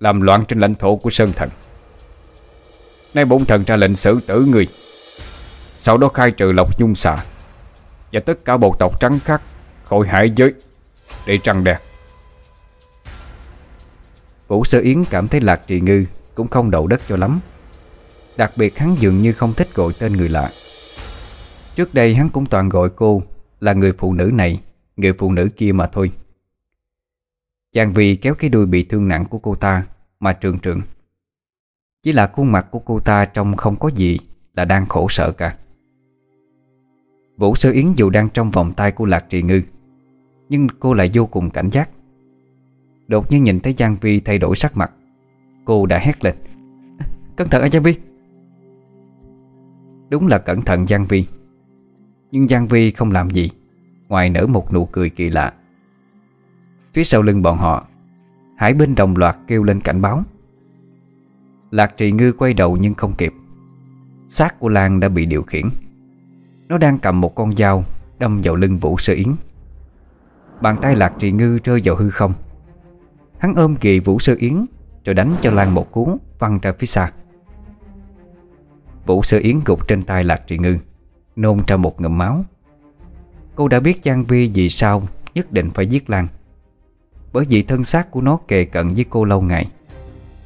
Làm loạn trên lãnh thổ của Sơn Thần. Nay bổn thần ra lệnh xử tử người sau đó khai trừ lộc nhung xà Và tất cả bộ tộc trắng khác Khỏi hải giới Để trăng đẹp. Vũ Sơ Yến cảm thấy Lạc Trì Ngư Cũng không đậu đất cho lắm. Đặc biệt hắn dường như không thích gọi tên người lạ. Trước đây hắn cũng toàn gọi cô Là người phụ nữ này, Người phụ nữ kia mà thôi. Chàng vì kéo cái đuôi bị thương nặng của cô ta Mà trường trường Chỉ là khuôn mặt của cô ta trông không có gì Là đang khổ sở cả. Vũ Sơ Yến dù đang trong vòng tay của Lạc Trì Ngư, Nhưng cô lại vô cùng cảnh giác. Đột nhiên nhìn thấy Giang Vi thay đổi sắc mặt. Cô đã hét lên, Cẩn thận anh Giang Vi. Đúng là cẩn thận Giang Vi. Nhưng Giang Vi không làm gì, Ngoài nở một nụ cười kỳ lạ. Phía sau lưng bọn họ Hải binh đồng loạt kêu lên cảnh báo. Lạc trì ngư quay đầu nhưng không kịp. Xác của Lan đã bị điều khiển. Nó đang cầm một con dao, Đâm vào lưng Vũ Sơ Yến. Bàn tay Lạc trì ngư rơi vào hư không. Hắn ôm kỳ Vũ Sơ Yến Rồi đánh cho Lan một cuốn Văng ra phía xa. Vũ Sơ Yến gục trên tay Lạc trì ngư, Nôn ra một ngụm máu. Cô đã biết Giang Vi vì sao Nhất định phải giết Lan. Bởi vì thân xác của nó kề cận với cô lâu ngày,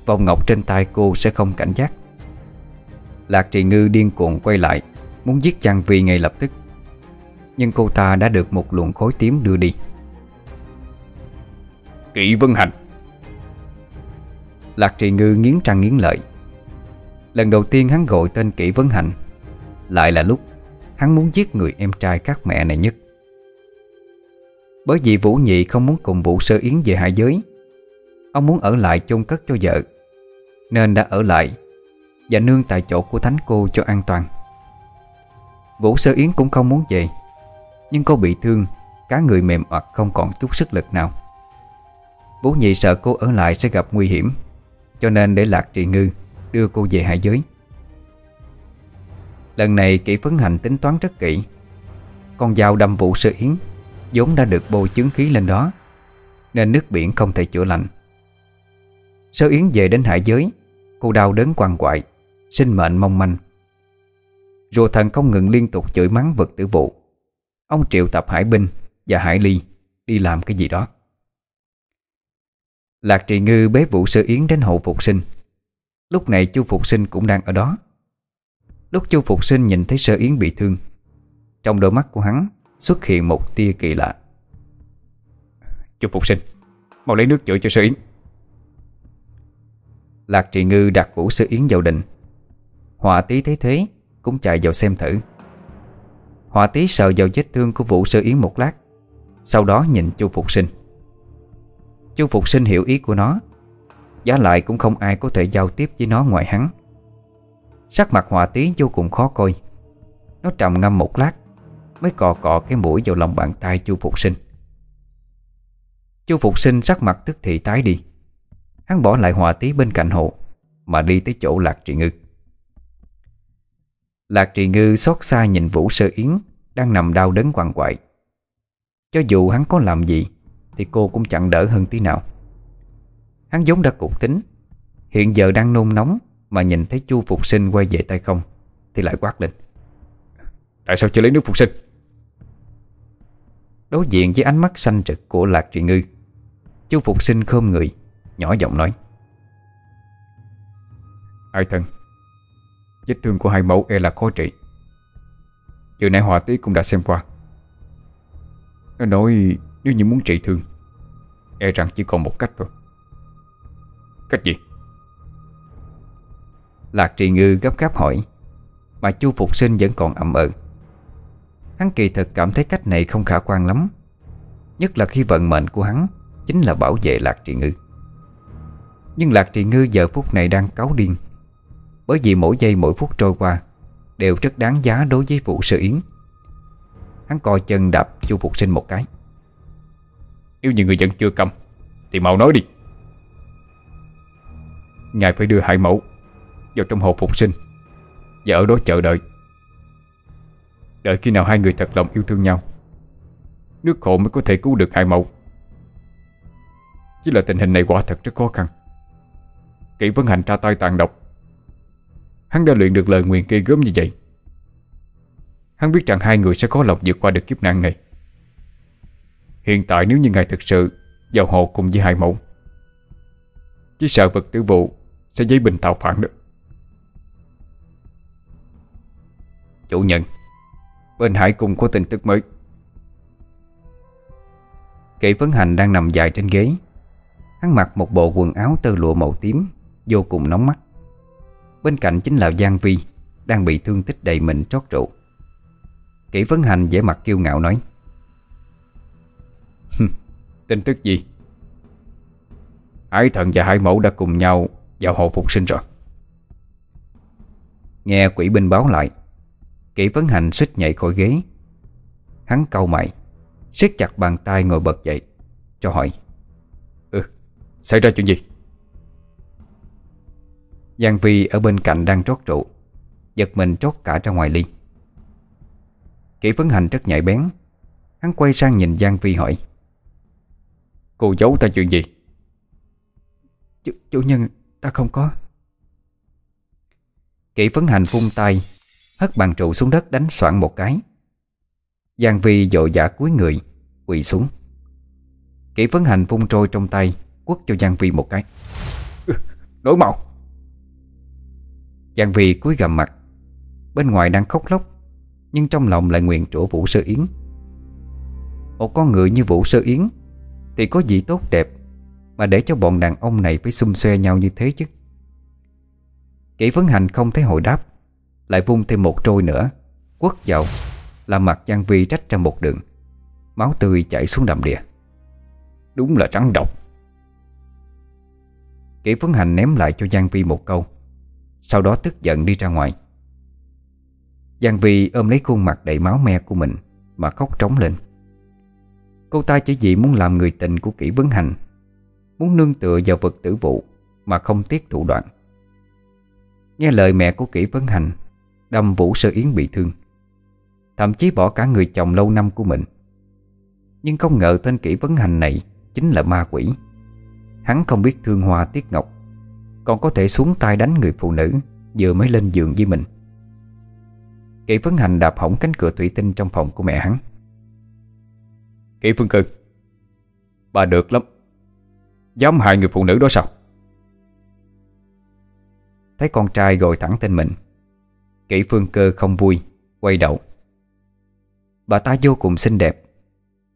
Vòng ngọc trên tay cô sẽ không cảnh giác. Lạc trì ngư điên cuồng quay lại Muốn giết Giang Vi ngay lập tức. Nhưng cô ta đã được một luồng khối tím đưa đi. Kỵ Vân Hành. Lạc trì ngư nghiến răng nghiến lợi. Lần đầu tiên hắn gọi tên Kỷ Vấn Hạnh Lại là lúc Hắn muốn giết người em trai các mẹ này nhất. Bởi vì Vũ Nhị không muốn cùng Vũ Sơ Yến về hải giới Ông muốn ở lại chôn cất cho vợ Nên đã ở lại Và nương tại chỗ của thánh cô cho an toàn Vũ Sơ Yến cũng không muốn về. Nhưng cô bị thương Cá người mềm oặt không còn chút sức lực nào. Vũ Nhị sợ cô ở lại sẽ gặp nguy hiểm, Cho nên để Lạc Trì Ngư Đưa cô về hải giới. Lần này kỹ phấn hành tính toán rất kỹ. Con dao đâm Vũ Sơ Yến, vốn đã được bôi chứng khí lên đó, Nên nước biển không thể chữa lành. Sơ Yến về đến hải giới, Cô đau đớn quằn quại, Sinh mệnh mong manh. Rùa thần không ngừng liên tục chửi mắng vật tử vụ. Ông triệu tập hải binh Và hải ly đi làm cái gì đó. Lạc trì ngư bế vụ sơ yến đến hộ phục sinh. Lúc này chu phục sinh cũng đang ở đó. Lúc chu phục sinh nhìn thấy sơ yến bị thương Trong đôi mắt của hắn Xuất hiện một tia kỳ lạ. Chú Phục Sinh Mau lấy nước chữa cho Sơ Yến. Lạc Trì Ngư đặt Vũ Sơ Yến vào đình Họa tí thấy thế cũng chạy vào xem thử. Họa tí sợ vào vết thương của Vũ Sơ Yến một lát, Sau đó nhìn Chu Phục Sinh. Chu Phục Sinh hiểu ý của nó, Giá lại cũng không ai có thể giao tiếp với nó ngoài hắn. Sắc mặt họa tí vô cùng khó coi, Nó trầm ngâm một lát, Mới cò cọ cái mũi vào lòng bàn tay chu Phục Sinh. Chu Phục Sinh sắc mặt tức thị tái đi, Hắn bỏ lại họa tí bên cạnh hộ, Mà đi tới chỗ Lạc Trị Ngư. Lạc Trị Ngư xót xa nhìn Vũ Sơ Yến Đang nằm đau đớn quằn quại. Cho dù hắn có làm gì Thì cô cũng chẳng đỡ hơn tí nào. Hắn giống đã cục tính Hiện giờ đang nôn nóng Mà nhìn thấy chu Phục Sinh quay về tay không Thì lại quát lên. Tại sao chưa lấy nước Phục Sinh? Đối diện với ánh mắt xanh trực của Lạc Trị Ngư Chu Phục Sinh khom người Nhỏ giọng nói. Ai thân Vết thương của hai mẫu e là khó trị. Vừa nãy Hòa Tí cũng đã xem qua. Nó nói nếu như muốn trị thương E rằng chỉ còn một cách thôi. Cách gì? Lạc Trì Ngư gấp gáp hỏi, Mà Chu Phục Sinh vẫn còn ậm ừ. Hắn kỳ thực cảm thấy cách này không khả quan lắm, Nhất là khi vận mệnh của hắn Chính là bảo vệ Lạc Trì Ngư. Nhưng Lạc Trì Ngư giờ phút này đang cáu điên bởi vì mỗi giây mỗi phút trôi qua Đều rất đáng giá đối với vụ sự yến. Hắn coi chân đạp chu phục sinh một cái. Nếu như người vẫn chưa cầm, Thì mau nói đi. Ngài phải đưa hai mẫu Vào trong hồ phục sinh Và ở đó chờ đợi. Đợi khi nào hai người thật lòng yêu thương nhau, Nước khổ mới có thể cứu được hai mẫu. Chỉ là tình hình này quả thật rất khó khăn. Kỷ Vấn Hành ra tay tàn độc Hắn đã luyện được lời nguyện kia gớm như vậy. Hắn biết rằng hai người sẽ khó lòng vượt qua được kiếp nạn này. Hiện tại nếu như ngài thực sự Vào hồ cùng với hai mẫu Chỉ sợ vật tử vụ Sẽ giấy bình tạo phản được Chủ nhân, Bên Hải Cung có tin tức mới. Kỷ Vấn Hành đang nằm dài trên ghế, Hắn mặc một bộ quần áo tơ lụa màu tím, Vô cùng nóng mắt. Bên cạnh chính là Giang Vi Đang bị thương tích đầy mình trót rượu Kỷ Vấn Hành vẻ mặt kiêu ngạo nói Tin tức gì? Hải thần và hải mẫu đã cùng nhau Vào hồ phục sinh rồi. Nghe quỷ binh báo lại Kỷ Vấn Hành xích nhảy khỏi ghế. Hắn cau mày siết chặt bàn tay ngồi bật dậy Cho hỏi Ừ, xảy ra chuyện gì? Giang Vi ở bên cạnh đang trót trụ, Giật mình trót cả ra ngoài ly Kỷ phấn Hành rất nhạy bén Hắn quay sang nhìn Giang Vi hỏi Cô giấu ta chuyện gì? Chủ, chủ nhân ta không có. Kỷ phấn Hành vung tay Hất bàn trụ xuống đất đánh soạn một cái. Giang Vi dội dã cúi người Quỳ xuống. Kỷ phấn Hành vung trôi trong tay Quất cho Giang Vi một cái. Nổi màu. Giang Vy cúi gầm mặt. Bên ngoài đang khóc lóc, Nhưng trong lòng lại nguyện trổ Vũ Sơ Yến. Một con người như Vũ Sơ Yến Thì có gì tốt đẹp Mà để cho bọn đàn ông này phải xung xoe nhau như thế chứ? Kỷ Vấn Hành không thấy hồi đáp, Lại vung thêm một trôi nữa, Quất vào Làm mặt Giang Vi trách ra một đường, Máu tươi chảy xuống đầm đìa. Đúng là trắng độc. Kỷ Vấn Hành ném lại cho Giang Vi một câu. Sau đó tức giận đi ra ngoài. Giang Vi ôm lấy khuôn mặt đầy máu me của mình Mà khóc trống lên. Cô ta chỉ vì muốn làm người tình của Kỷ Vấn Hành, Muốn nương tựa vào vật tử vụ Mà không tiếc thủ đoạn. Nghe lời mẹ của Kỷ Vấn Hành, Đâm Vũ Sơ Yến bị thương. Thậm chí bỏ cả người chồng lâu năm của mình. Nhưng không ngờ tên Kỷ Vấn Hành này Chính là ma quỷ. Hắn không biết thương hoa tiếc ngọc còn có thể xuống tay đánh người phụ nữ Vừa mới lên giường với mình. Kỷ Vấn Hành đạp hỏng cánh cửa thủy tinh Trong phòng của mẹ hắn. Kỷ Phương Cư Bà được lắm. Dám hại người phụ nữ đó sao? Thấy con trai gọi thẳng tên mình Kỷ Phương Cơ không vui Quay đầu. Bà ta vô cùng xinh đẹp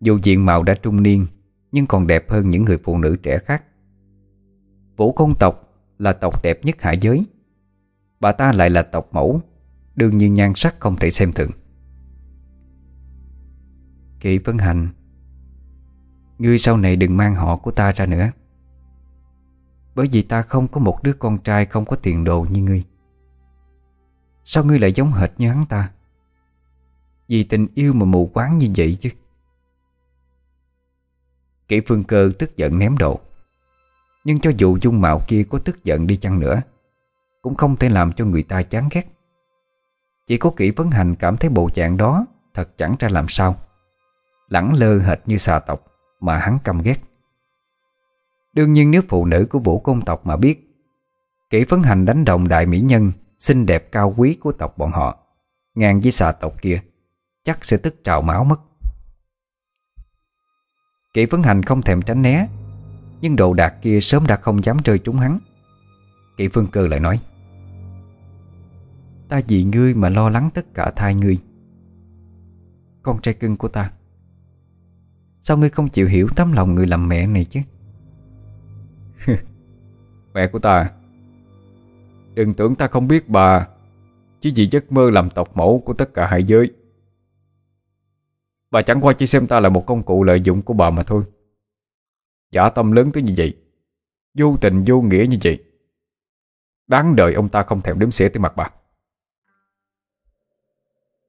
Dù diện mạo đã trung niên Nhưng còn đẹp hơn những người phụ nữ trẻ khác. Vũ công tộc là tộc đẹp nhất hải giới. Bà ta lại là tộc mẫu, Đương nhiên nhan sắc không thể xem thường. Kỵ Vân Hành, Ngươi sau này đừng mang họ của ta ra nữa. Bởi vì ta không có một đứa con trai không có tiền đồ như ngươi. Sao ngươi lại giống hệt như hắn ta? Vì tình yêu mà mù quáng như vậy chứ. Kỷ phương cơ tức giận ném đồ. Nhưng cho dù dung mạo kia có tức giận đi chăng nữa, Cũng không thể làm cho người ta chán ghét. Chỉ có kỹ vấn hành cảm thấy bộ dạng đó Thật chẳng ra làm sao. Lẳng lơ hệt như xà tộc Mà hắn căm ghét. Đương nhiên nếu phụ nữ của vũ công tộc mà biết, kỹ phấn hành đánh đồng đại mỹ nhân, Xinh đẹp cao quý của tộc bọn họ, Ngang với xà tộc kia, Chắc sẽ tức trào máu mất. Kỹ phấn hành không thèm tránh né nhưng đồ đạc kia sớm đã không dám rơi trúng hắn. Kỵ phương cơ lại nói, Ta vì ngươi mà lo lắng tất cả thai ngươi. Con trai cưng của ta, Sao ngươi không chịu hiểu tấm lòng người làm mẹ này chứ? Mẹ của ta, Đừng tưởng ta không biết bà, Chỉ vì giấc mơ làm tộc mẫu của tất cả hai giới. Bà chẳng qua chỉ xem ta là một công cụ lợi dụng của bà mà thôi. Giả tâm lớn tới như vậy? Vô tình, vô nghĩa như vậy? Đáng đời ông ta không thèm đếm xỉa tới mặt bà.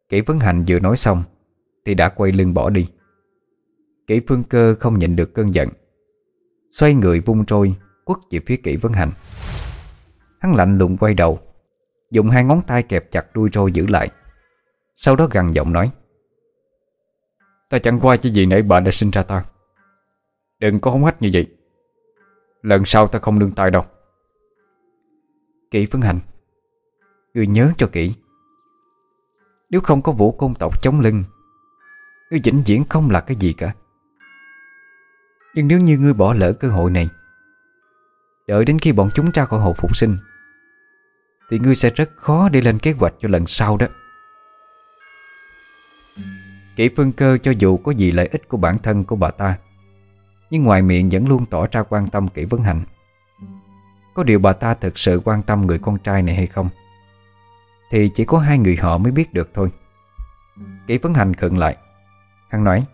Kỷ Vấn Hành vừa nói xong, Thì đã quay lưng bỏ đi. Kỷ Phương Cơ không nhịn được cơn giận, Xoay người vung trôi, Quất về phía Kỷ Vấn Hành. Hắn lạnh lùng quay đầu, Dùng hai ngón tay kẹp chặt đuôi trôi giữ lại. Sau đó gằn giọng nói, Ta chẳng qua chỉ vì nãy bà đã sinh ra ta. Đừng có hống hách như vậy. Lần sau ta không nương tay đâu. Kỵ Vân Hành, Ngươi nhớ cho kỹ. Nếu không có vũ công tộc chống lưng, Ngươi vĩnh viễn không là cái gì cả. Nhưng nếu như ngươi bỏ lỡ cơ hội này, Đợi đến khi bọn chúng ra khỏi hồ phục sinh, Thì ngươi sẽ rất khó để lên kế hoạch cho lần sau đó. Kỹ phương cơ cho dù có gì lợi ích của bản thân của bà ta nhưng ngoài miệng vẫn luôn tỏ ra quan tâm kỹ vấn hành Có điều bà ta thực sự quan tâm người con trai này hay không? Thì chỉ có hai người họ mới biết được thôi. Kỷ vấn hành khựng lại. Hắn nói,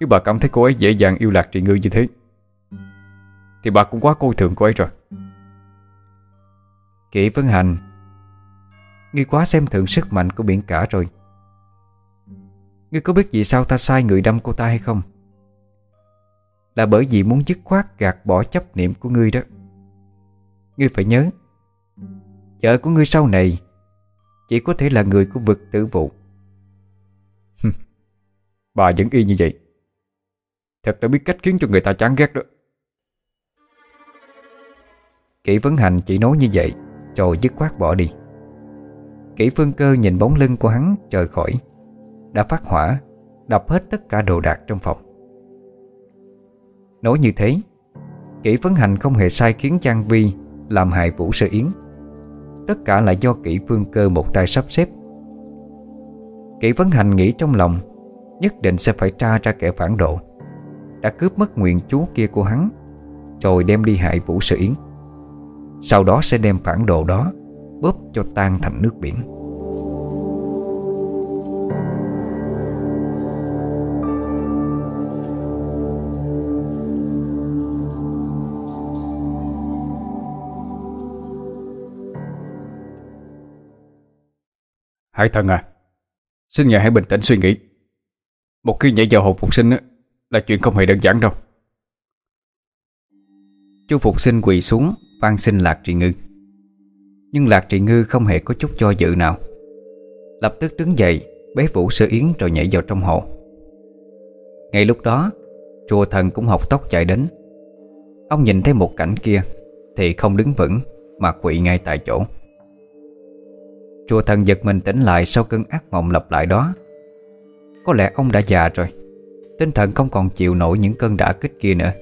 Nếu bà cảm thấy cô ấy dễ dàng yêu lạc trị ngư như thế, Thì bà cũng quá coi thường cô ấy rồi. Kỷ vấn hành Ngươi quá xem thường sức mạnh của biển cả rồi. Ngươi có biết vì sao ta sai người đâm cô ta hay không? Là bởi vì muốn dứt khoát gạt bỏ chấp niệm của ngươi đó. Ngươi phải nhớ Vợ của ngươi sau này Chỉ có thể là người của vực tử vụ. Bà vẫn y như vậy. Thật đã biết cách khiến cho người ta chán ghét đó. Kỷ vấn hành chỉ nói như vậy, Rồi dứt khoát bỏ đi. Kỷ phương cơ nhìn bóng lưng của hắn trời khỏi, Đã phát hỏa, Đập hết tất cả đồ đạc trong phòng. Nói như thế. Kỷ vấn hành không hề sai khiến trang Vi Làm hại Vũ Sơ Yến. Tất cả là do kỷ phương cơ một tay sắp xếp. Kỷ vấn hành nghĩ trong lòng, Nhất định sẽ phải tra ra kẻ phản độ Đã cướp mất nguyện chú kia của hắn, Rồi đem đi hại Vũ Sơ Yến. Sau đó sẽ đem phản đồ đó Bóp cho tan thành nước biển. Hải thần à Xin ngài hãy bình tĩnh suy nghĩ. Một khi nhảy vào hồ phục sinh á, Là chuyện không hề đơn giản đâu. Chu Phục sinh quỳ xuống van xin Lạc Trị Ngư. Nhưng Lạc Trị Ngư không hề có chút cho dự nào. Lập tức đứng dậy Bế Vũ Sơ Yến rồi nhảy vào trong hồ. Ngay lúc đó Chùa thần cũng học tóc chạy đến. Ông nhìn thấy một cảnh kia Thì không đứng vững Mà quỵ ngay tại chỗ. Chùa thần giật mình tỉnh lại Sau cơn ác mộng lặp lại đó. Có lẽ ông đã già rồi. Tinh thần không còn chịu nổi những cơn đả kích kia nữa.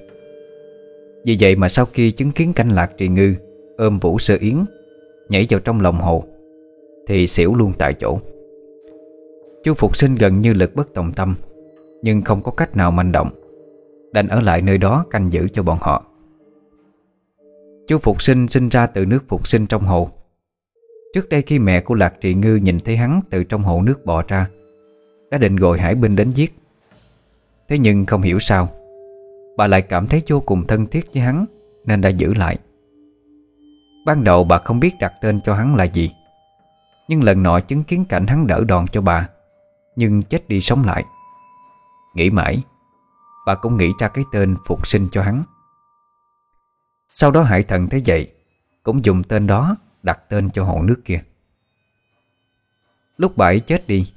Vì vậy mà sau khi chứng kiến cảnh lạc trì ngư Ôm Vũ Sơ Yến Nhảy vào trong lòng hồ, Thì xỉu luôn tại chỗ. Chú Phục sinh gần như lực bất tòng tâm, Nhưng không có cách nào manh động, Đành ở lại nơi đó canh giữ cho bọn họ. Chú Phục sinh sinh ra từ nước Phục sinh trong hồ Trước đây khi mẹ của Lạc Trị Ngư nhìn thấy hắn từ trong hồ nước bò ra, Đã định gọi hải binh đến giết. Thế nhưng không hiểu sao, Bà lại cảm thấy vô cùng thân thiết với hắn, Nên đã giữ lại. Ban đầu bà không biết đặt tên cho hắn là gì, Nhưng lần nọ chứng kiến cảnh hắn đỡ đòn cho bà, Nhưng chết đi sống lại. Nghĩ mãi, Bà cũng nghĩ ra cái tên phục sinh cho hắn. Sau đó hải thần thấy vậy, Cũng dùng tên đó đặt tên cho hồ nước kia. Lúc bà ấy chết đi,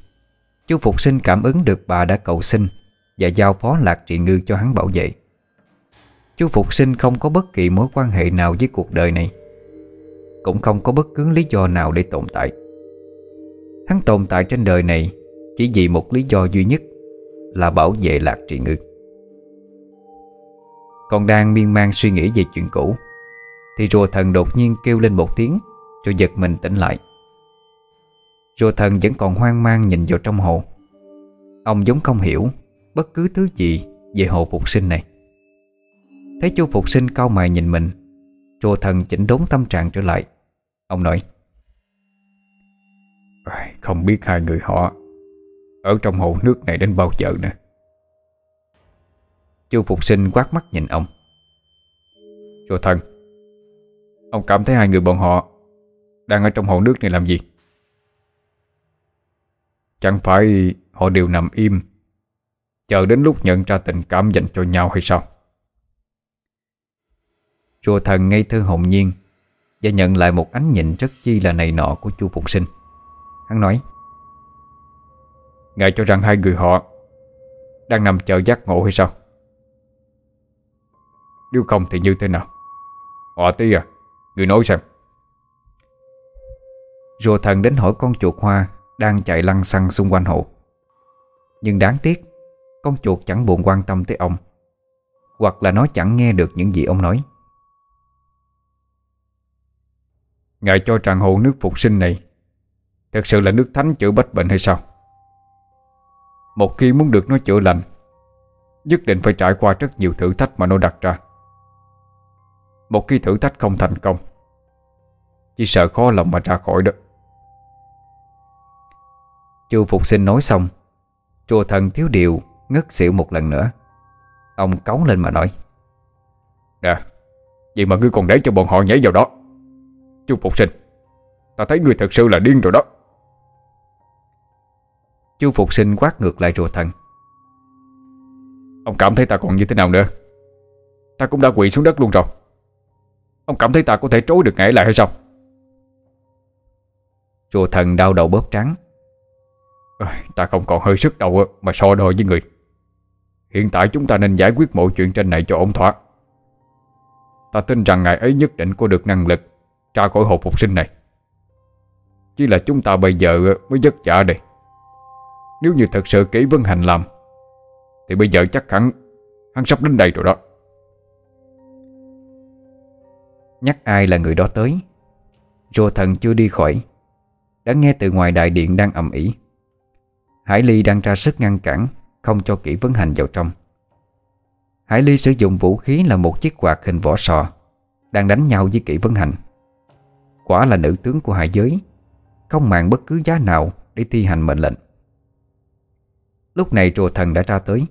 Chú Phục sinh cảm ứng được bà đã cầu xin Và giao phó lạc trị ngư cho hắn bảo vệ. Chú Phục sinh không có bất kỳ mối quan hệ nào với cuộc đời này, Cũng không có bất cứ lý do nào để tồn tại. Hắn tồn tại trên đời này Chỉ vì một lý do duy nhất Là bảo vệ lạc trị ngư. Còn đang miên man suy nghĩ về chuyện cũ, Thì rùa thần đột nhiên kêu lên một tiếng. Rồi giật mình tỉnh lại. Rùa thần vẫn còn hoang mang nhìn vào trong hồ. Ông giống không hiểu Bất cứ thứ gì về hồ phục sinh này. Thấy chu phục sinh cau mày nhìn mình Rùa thần chỉnh đốn tâm trạng trở lại. Ông nói Không biết hai người họ Ở trong hồ nước này đến bao giờ nữa. Chu Phục sinh quát mắt nhìn ông. Rùa thần Ông cảm thấy hai người bọn họ đang ở trong hồ nước này làm gì? Chẳng phải họ đều nằm im, Chờ đến lúc nhận ra tình cảm dành cho nhau hay sao? Chùa thần ngây thơ hồn nhiên Và nhận lại một ánh nhìn rất chi là này nọ của chu Phục sinh. Hắn nói, Ngài cho rằng hai người họ Đang nằm chờ giác ngộ hay sao? Nếu không thì như thế nào? Họ tí à? Người nói xem Rùa thần đến hỏi con chuột hoa Đang chạy lăn xăng xung quanh hộ Nhưng đáng tiếc, Con chuột chẳng buồn quan tâm tới ông, Hoặc là nó chẳng nghe được những gì ông nói. Ngài cho tràng hồ nước phục sinh này Thật sự là nước thánh chữa bách bệnh hay sao? Một khi muốn được nó chữa lành, Nhất định phải trải qua rất nhiều thử thách mà nó đặt ra. Một khi thử thách không thành công, Chỉ sợ khó lòng mà ra khỏi đó. Chu Phục Sinh nói xong Chùa thần thiếu điều ngất xỉu một lần nữa. Ông cống lên mà nói Nè Vậy mà ngươi còn để cho bọn họ nhảy vào đó. Chu Phục Sinh Ta thấy ngươi thật sự là điên rồi đó. Chu Phục Sinh quát ngược lại rùa thần. Ông cảm thấy ta còn như thế nào nữa? Ta cũng đã quỵ xuống đất luôn rồi. Ông cảm thấy ta có thể trối được ngã lại hay sao? Rùa thần đau đầu bóp trắng Ta không còn hơi sức đâu mà so đo với người. Hiện tại chúng ta nên giải quyết mọi chuyện trên này cho ổn thỏa. Ta tin rằng ngài ấy nhất định có được năng lực Ra khỏi hộp phục sinh này. Chỉ là chúng ta bây giờ mới vất vả đây. Nếu như thật sự kỹ vân hành làm, Thì bây giờ chắc hẳn Hắn sắp đến đây rồi đó. Nhắc ai là người đó tới, rô thần chưa đi khỏi, Đã nghe từ ngoài đại điện đang ầm ĩ. Hải Ly đang ra sức ngăn cản, Không cho kỹ vấn hành vào trong. Hải Ly sử dụng vũ khí là một chiếc quạt hình vỏ sò, Đang đánh nhau với kỹ vấn hành. Quả là nữ tướng của hải giới, Không màng bất cứ giá nào Để thi hành mệnh lệnh. Lúc này rùa thần đã ra tới.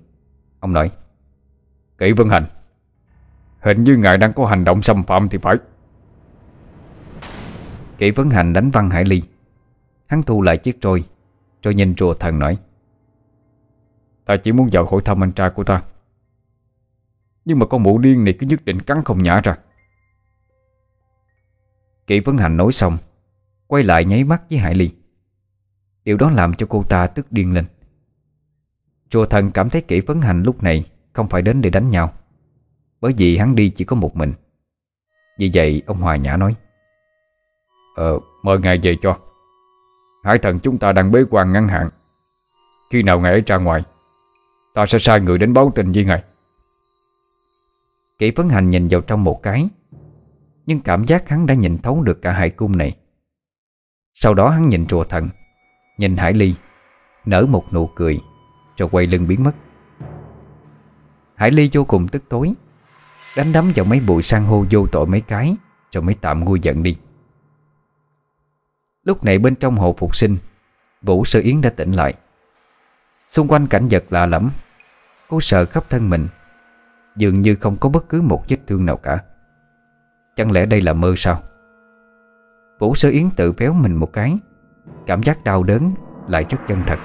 Ông nói, Kỹ Vân Hành, Hình như ngài đang có hành động xâm phạm thì phải. Kỹ Vấn Hành đánh văng Hải Ly. Hắn thu lại chiếc trôi rồi nhìn rùa thần nói, Ta chỉ muốn vào hội thăm anh trai của ta. Nhưng mà con mụ điên này cứ nhất định cắn không nhả ra. Kỷ Vấn Hành nói xong, Quay lại nháy mắt với Hải Ly. Điều đó làm cho cô ta tức điên lên. Chùa thần cảm thấy Kỷ Vấn Hành lúc này Không phải đến để đánh nhau, Bởi vì hắn đi chỉ có một mình. Vì vậy, ông Hòa Nhã nói Ờ mời ngài về cho. Hải thần chúng ta đang bế quan ngăn hạn. Khi nào ngài ấy ra ngoài, Ta sẽ sai người đến báo tình với ngài. Kỷ Vấn Hành nhìn vào trong một cái, Nhưng cảm giác hắn đã nhìn thấu được cả hải cung này. Sau đó hắn nhìn rùa thần, Nhìn Hải Ly, Nở một nụ cười, Rồi quay lưng biến mất. Hải Ly vô cùng tức tối, Đánh đấm vào mấy bụi san hô vô tội mấy cái, Rồi mới tạm nguôi giận đi. Lúc này bên trong hồ phục sinh, Vũ Sơ Yến đã tỉnh lại. Xung quanh cảnh vật lạ lẫm, Cô sợ khắp thân mình, Dường như không có bất cứ một vết thương nào cả. Chẳng lẽ đây là mơ sao? Vũ Sơ Yến tự véo mình một cái, Cảm giác đau đớn lại rất chân thật.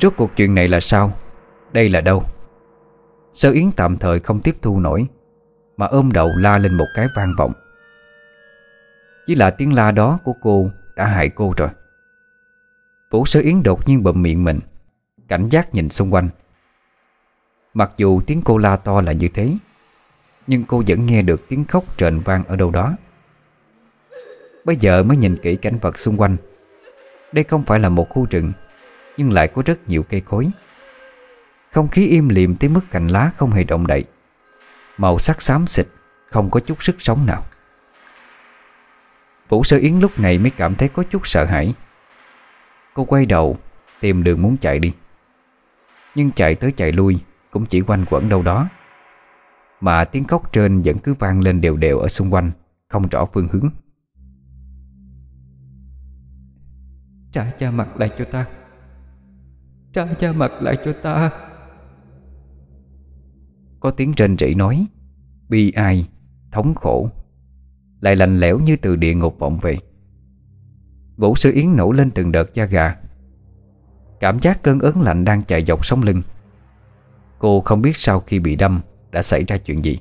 Rốt cuộc chuyện này là sao? Đây là đâu? Sơ Yến tạm thời không tiếp thu nổi, Mà ôm đầu la lên một cái vang vọng. Chỉ là tiếng la đó của cô Đã hại cô rồi. Vũ Sơ Yến đột nhiên bậm miệng mình, Cảnh giác nhìn xung quanh. Mặc dù tiếng cô la to là như thế, Nhưng cô vẫn nghe được tiếng khóc trền vang ở đâu đó. Bây giờ mới nhìn kỹ cảnh vật xung quanh. Đây không phải là một khu rừng, Nhưng lại có rất nhiều cây cối. Không khí im lìm tới mức cành lá không hề động đậy. Màu sắc xám xịt, Không có chút sức sống nào. Vũ Sơ Yến lúc này mới cảm thấy có chút sợ hãi. Cô quay đầu Tìm đường muốn chạy đi. Nhưng chạy tới chạy lui Cũng chỉ quanh quẩn đâu đó. Mà tiếng khóc trên vẫn cứ vang lên đều đều ở xung quanh Không rõ phương hướng. Trả cha mặt lại cho ta. Trả cha mặt lại cho ta. Có tiếng rên rỉ nói Bi ai Thống khổ lại lạnh lẽo như từ địa ngục vọng về. Vũ sư Yến nổ lên từng đợt da gà. Cảm giác cơn ớn lạnh đang chạy dọc sống lưng. Cô không biết sau khi bị đâm Đã xảy ra chuyện gì.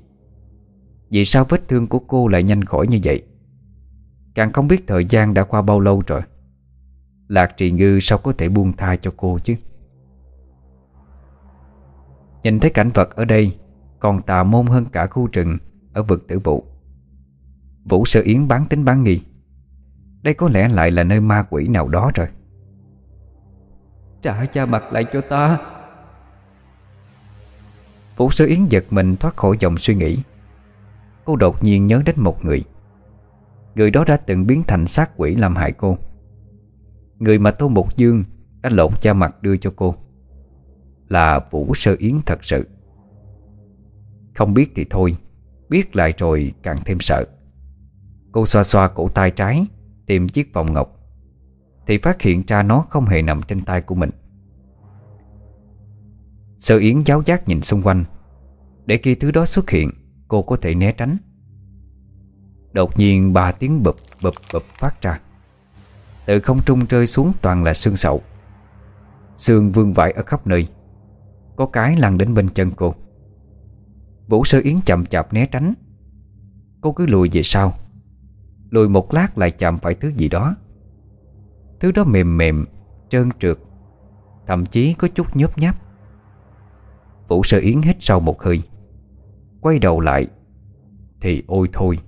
Vì sao vết thương của cô lại nhanh khỏi như vậy? Càng không biết thời gian đã qua bao lâu rồi. Lạc trì ngư sao có thể buông tha cho cô chứ? Nhìn thấy cảnh vật ở đây, Còn tà môn hơn cả khu rừng Ở vực tử vụ Vũ Sơ Yến bán tính bán nghi. Đây có lẽ lại là nơi ma quỷ nào đó rồi. Trả cha mặt lại cho ta. Vũ Sơ Yến giật mình thoát khỏi dòng suy nghĩ. Cô đột nhiên nhớ đến một người. Người đó đã từng biến thành xác quỷ làm hại cô. Người mà Tô Mục Dương đã lột cha mặt đưa cho cô Là Vũ Sơ Yến thật sự. Không biết thì thôi Biết lại rồi càng thêm sợ Cô xoa xoa cổ tay trái, Tìm chiếc vòng ngọc, Thì phát hiện ra nó không hề nằm trên tay của mình. Sơ Yến giáo giác nhìn xung quanh, Để khi thứ đó xuất hiện, Cô có thể né tránh. Đột nhiên ba tiếng bụp bụp bụp phát ra. Từ không trung rơi xuống toàn là xương sậu. Xương vương vãi ở khắp nơi. Có cái lăn đến bên chân cô. Vũ sơ yến chậm chạp né tránh. Cô cứ lùi về sau. Lùi một lát lại chạm phải thứ gì đó. Thứ đó mềm mềm, Trơn trượt, Thậm chí có chút nhớp nháp. Vũ sơ yến hít sâu một hơi, Quay đầu lại, Thì ôi thôi,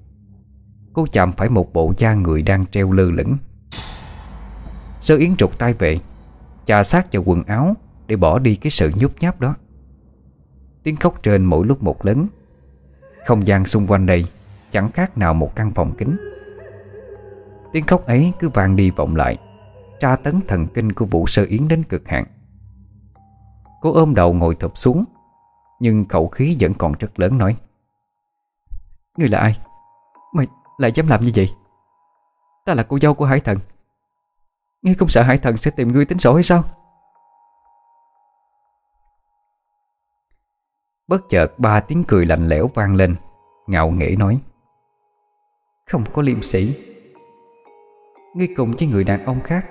Cô chạm phải một bộ da người đang treo lơ lửng. Sơ Yến trục tay về, Chà sát vào quần áo Để bỏ đi cái sự nhút nháp đó. Tiếng khóc trên mỗi lúc một lớn, Không gian xung quanh đây Chẳng khác nào một căn phòng kính Tiếng khóc ấy cứ vang đi vọng lại Tra tấn thần kinh của Vũ Sơ Yến đến cực hạn. Cô ôm đầu ngồi thụp xuống Nhưng khẩu khí vẫn còn rất lớn nói Ngươi là ai? Mày, lại dám làm như vậy? Ta là cô dâu của Hải Thần. Ngươi không sợ Hải Thần sẽ tìm ngươi tính sổ hay sao? Bất chợt ba tiếng cười lạnh lẽo vang lên Ngạo nghễ nói Không có liêm sĩ Ngươi cùng với người đàn ông khác,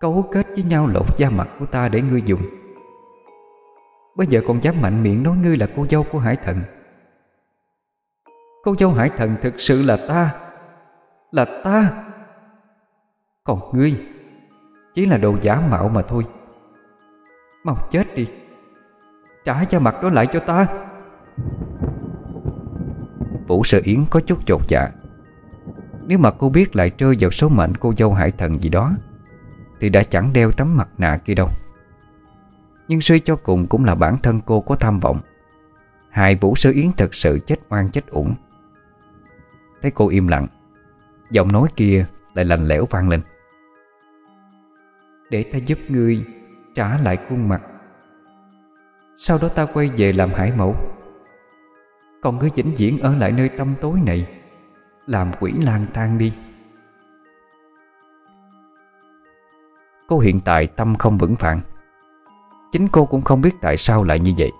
Cấu kết với nhau lột da mặt của ta để ngươi dùng. Bây giờ còn dám mạnh miệng nói ngươi là cô dâu của Hải Thần. Cô dâu hải thần thực sự là ta Là ta. Còn ngươi, Chỉ là đồ giả mạo mà thôi. Mau chết đi, Trả cho mặt đó lại cho ta. Vũ Sở Yến có chút chột dạ. Nếu mà cô biết lại rơi vào số mệnh cô dâu hải thần gì đó, Thì đã chẳng đeo tấm mặt nạ kia đâu. Nhưng suy cho cùng cũng là bản thân cô có tham vọng. Hai Vũ Sơ Yến thật sự chết oan chết uổng. Thấy cô im lặng, Giọng nói kia lại lạnh lẽo vang lên. Để ta giúp ngươi trả lại khuôn mặt. Sau đó ta quay về làm hải mẫu. Còn ngươi vĩnh viễn ở lại nơi tâm tối này. Làm quỷ lang thang đi. Cô hiện tại tâm không vững vàng. Chính cô cũng không biết tại sao lại như vậy.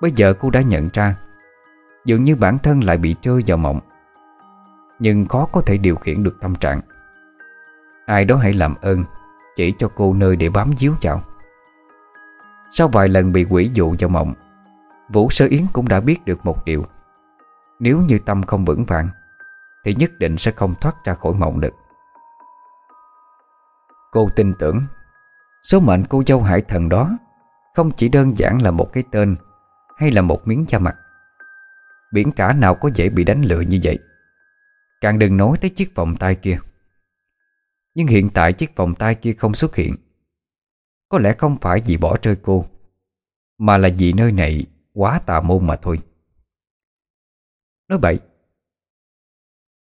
Bây giờ cô đã nhận ra, Dường như bản thân lại bị trôi vào mộng. Nhưng khó có thể điều khiển được tâm trạng. Ai đó hãy làm ơn, Chỉ cho cô nơi để bám díu chào Sau vài lần bị quỷ dụ vào mộng, Vũ Sơ Yến cũng đã biết được một điều. Nếu như tâm không vững vàng, Thì nhất định sẽ không thoát ra khỏi mộng được. Cô tin tưởng, Số mệnh cô dâu hải thần đó Không chỉ đơn giản là một cái tên Hay là một miếng da mặt. Biển cả nào có dễ bị đánh lừa như vậy, Càng đừng nói tới chiếc vòng tay kia. Nhưng hiện tại chiếc vòng tay kia không xuất hiện, Có lẽ không phải vì bỏ rơi cô, Mà là vì nơi này quá tà môn mà thôi. Nói bậy.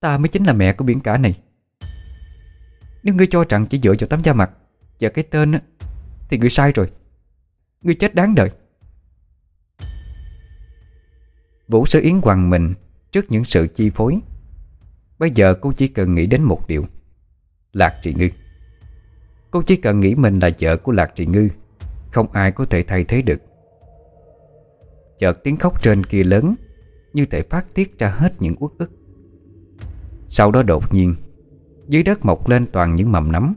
Ta mới chính là mẹ của biển cả này. Nếu ngươi cho rằng chỉ dựa vào tấm da mặt Và cái tên Thì ngươi sai rồi. Ngươi chết đáng đời. Vũ Sơ Yến hoàng mình trước những sự chi phối. Bây giờ cô chỉ cần nghĩ đến một điều. Lạc Trị Ngư. Cô chỉ cần nghĩ mình là vợ của Lạc Trị Ngư, Không ai có thể thay thế được. Chợt tiếng khóc trên kia lớn. Như thể phát tiết ra hết những uất ức. Sau đó đột nhiên, Dưới đất mọc lên toàn những mầm nấm.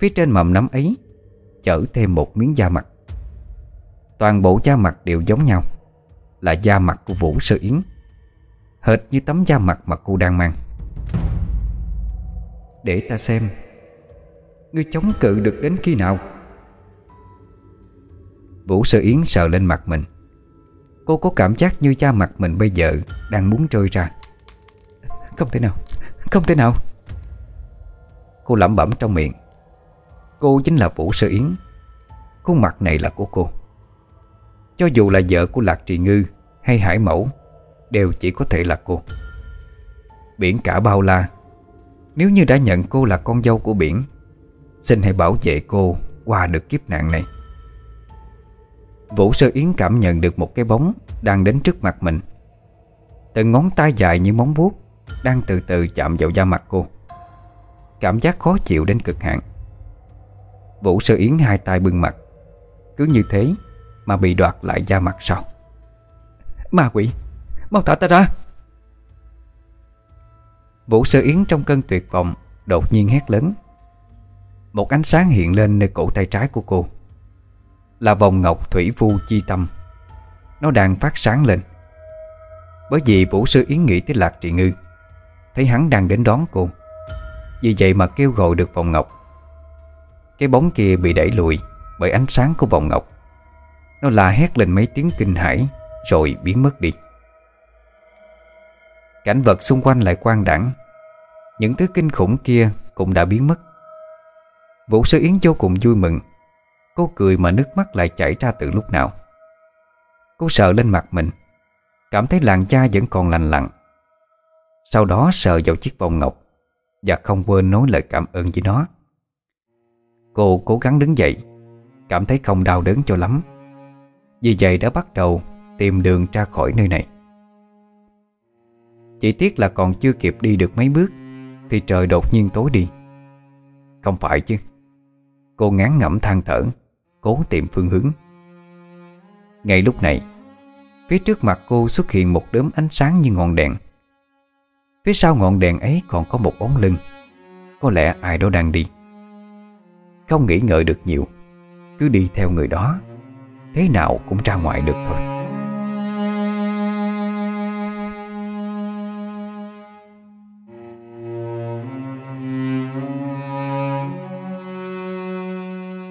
Phía trên mầm nấm ấy Chở thêm một miếng da mặt. Toàn bộ da mặt đều giống nhau, là da mặt của Vũ Sơ Yến, Hệt như tấm da mặt mà cô đang mang. Để ta xem, Ngươi chống cự được đến khi nào? Vũ Sơ Yến sờ lên mặt mình. Cô có cảm giác như cha mặt mình bây giờ Đang muốn rơi ra. Không thể nào, Không thể nào. Cô lẩm bẩm trong miệng. Cô chính là Vũ Sơ Yến. Khuôn mặt này là của cô. Cho dù là vợ của Lạc Trì Ngư Hay Hải Mẫu, Đều chỉ có thể là cô. Biển cả bao la. Nếu như đã nhận cô là con dâu của biển, Xin hãy bảo vệ cô Qua được kiếp nạn này. Vũ Sơ Yến cảm nhận được một cái bóng Đang đến trước mặt mình. Từng ngón tay dài như móng vuốt Đang từ từ chạm vào da mặt cô. Cảm giác khó chịu đến cực hạn. Vũ Sơ Yến hai tay bưng mặt. Cứ như thế Mà bị đoạt lại da mặt sau Ma quỷ, Mau thả ta ra. Vũ Sơ Yến trong cơn tuyệt vọng Đột nhiên hét lớn. Một ánh sáng hiện lên nơi cổ tay trái của cô. Là vòng ngọc thủy vu chi tâm. Nó đang phát sáng lên. Bởi vì Vũ sư Yến nghĩ tới Lạc Trị Ngư, Thấy hắn đang đến đón cô. Vì vậy mà kêu gọi được vòng ngọc. Cái bóng kia bị đẩy lùi Bởi ánh sáng của vòng ngọc. Nó la hét lên mấy tiếng kinh hãi, Rồi biến mất đi. Cảnh vật xung quanh lại quang đẳng Những thứ kinh khủng kia cũng đã biến mất. Vũ sư Yến vô cùng vui mừng. Cô cười mà nước mắt lại chảy ra từ lúc nào. Cô sợ lên mặt mình, Cảm thấy làn da vẫn còn lành lặn. Sau đó sờ vào chiếc vòng ngọc Và không quên nói lời cảm ơn với nó. Cô cố gắng đứng dậy, Cảm thấy không đau đớn cho lắm. Vì vậy đã bắt đầu tìm đường ra khỏi nơi này. Chỉ tiếc là còn chưa kịp đi được mấy bước Thì trời đột nhiên tối đi. Không phải chứ, Cô ngán ngẩm than thở. Cố tìm phương hướng. Ngay lúc này, Phía trước mặt cô xuất hiện một đốm ánh sáng như ngọn đèn. Phía sau ngọn đèn ấy còn có một bóng lưng. Có lẽ ai đó đang đi. Không nghĩ ngợi được nhiều, Cứ đi theo người đó. Thế nào cũng ra ngoài được thôi.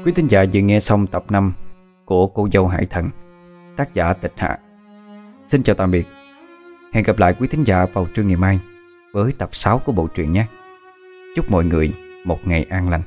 Quý thính giả vừa nghe xong tập 5 của Cô dâu Hải Thần, tác giả Tịch Hạ. Xin chào tạm biệt. Hẹn gặp lại quý thính giả vào trưa ngày mai với tập 6 của bộ truyện nhé. Chúc mọi người một ngày an lành.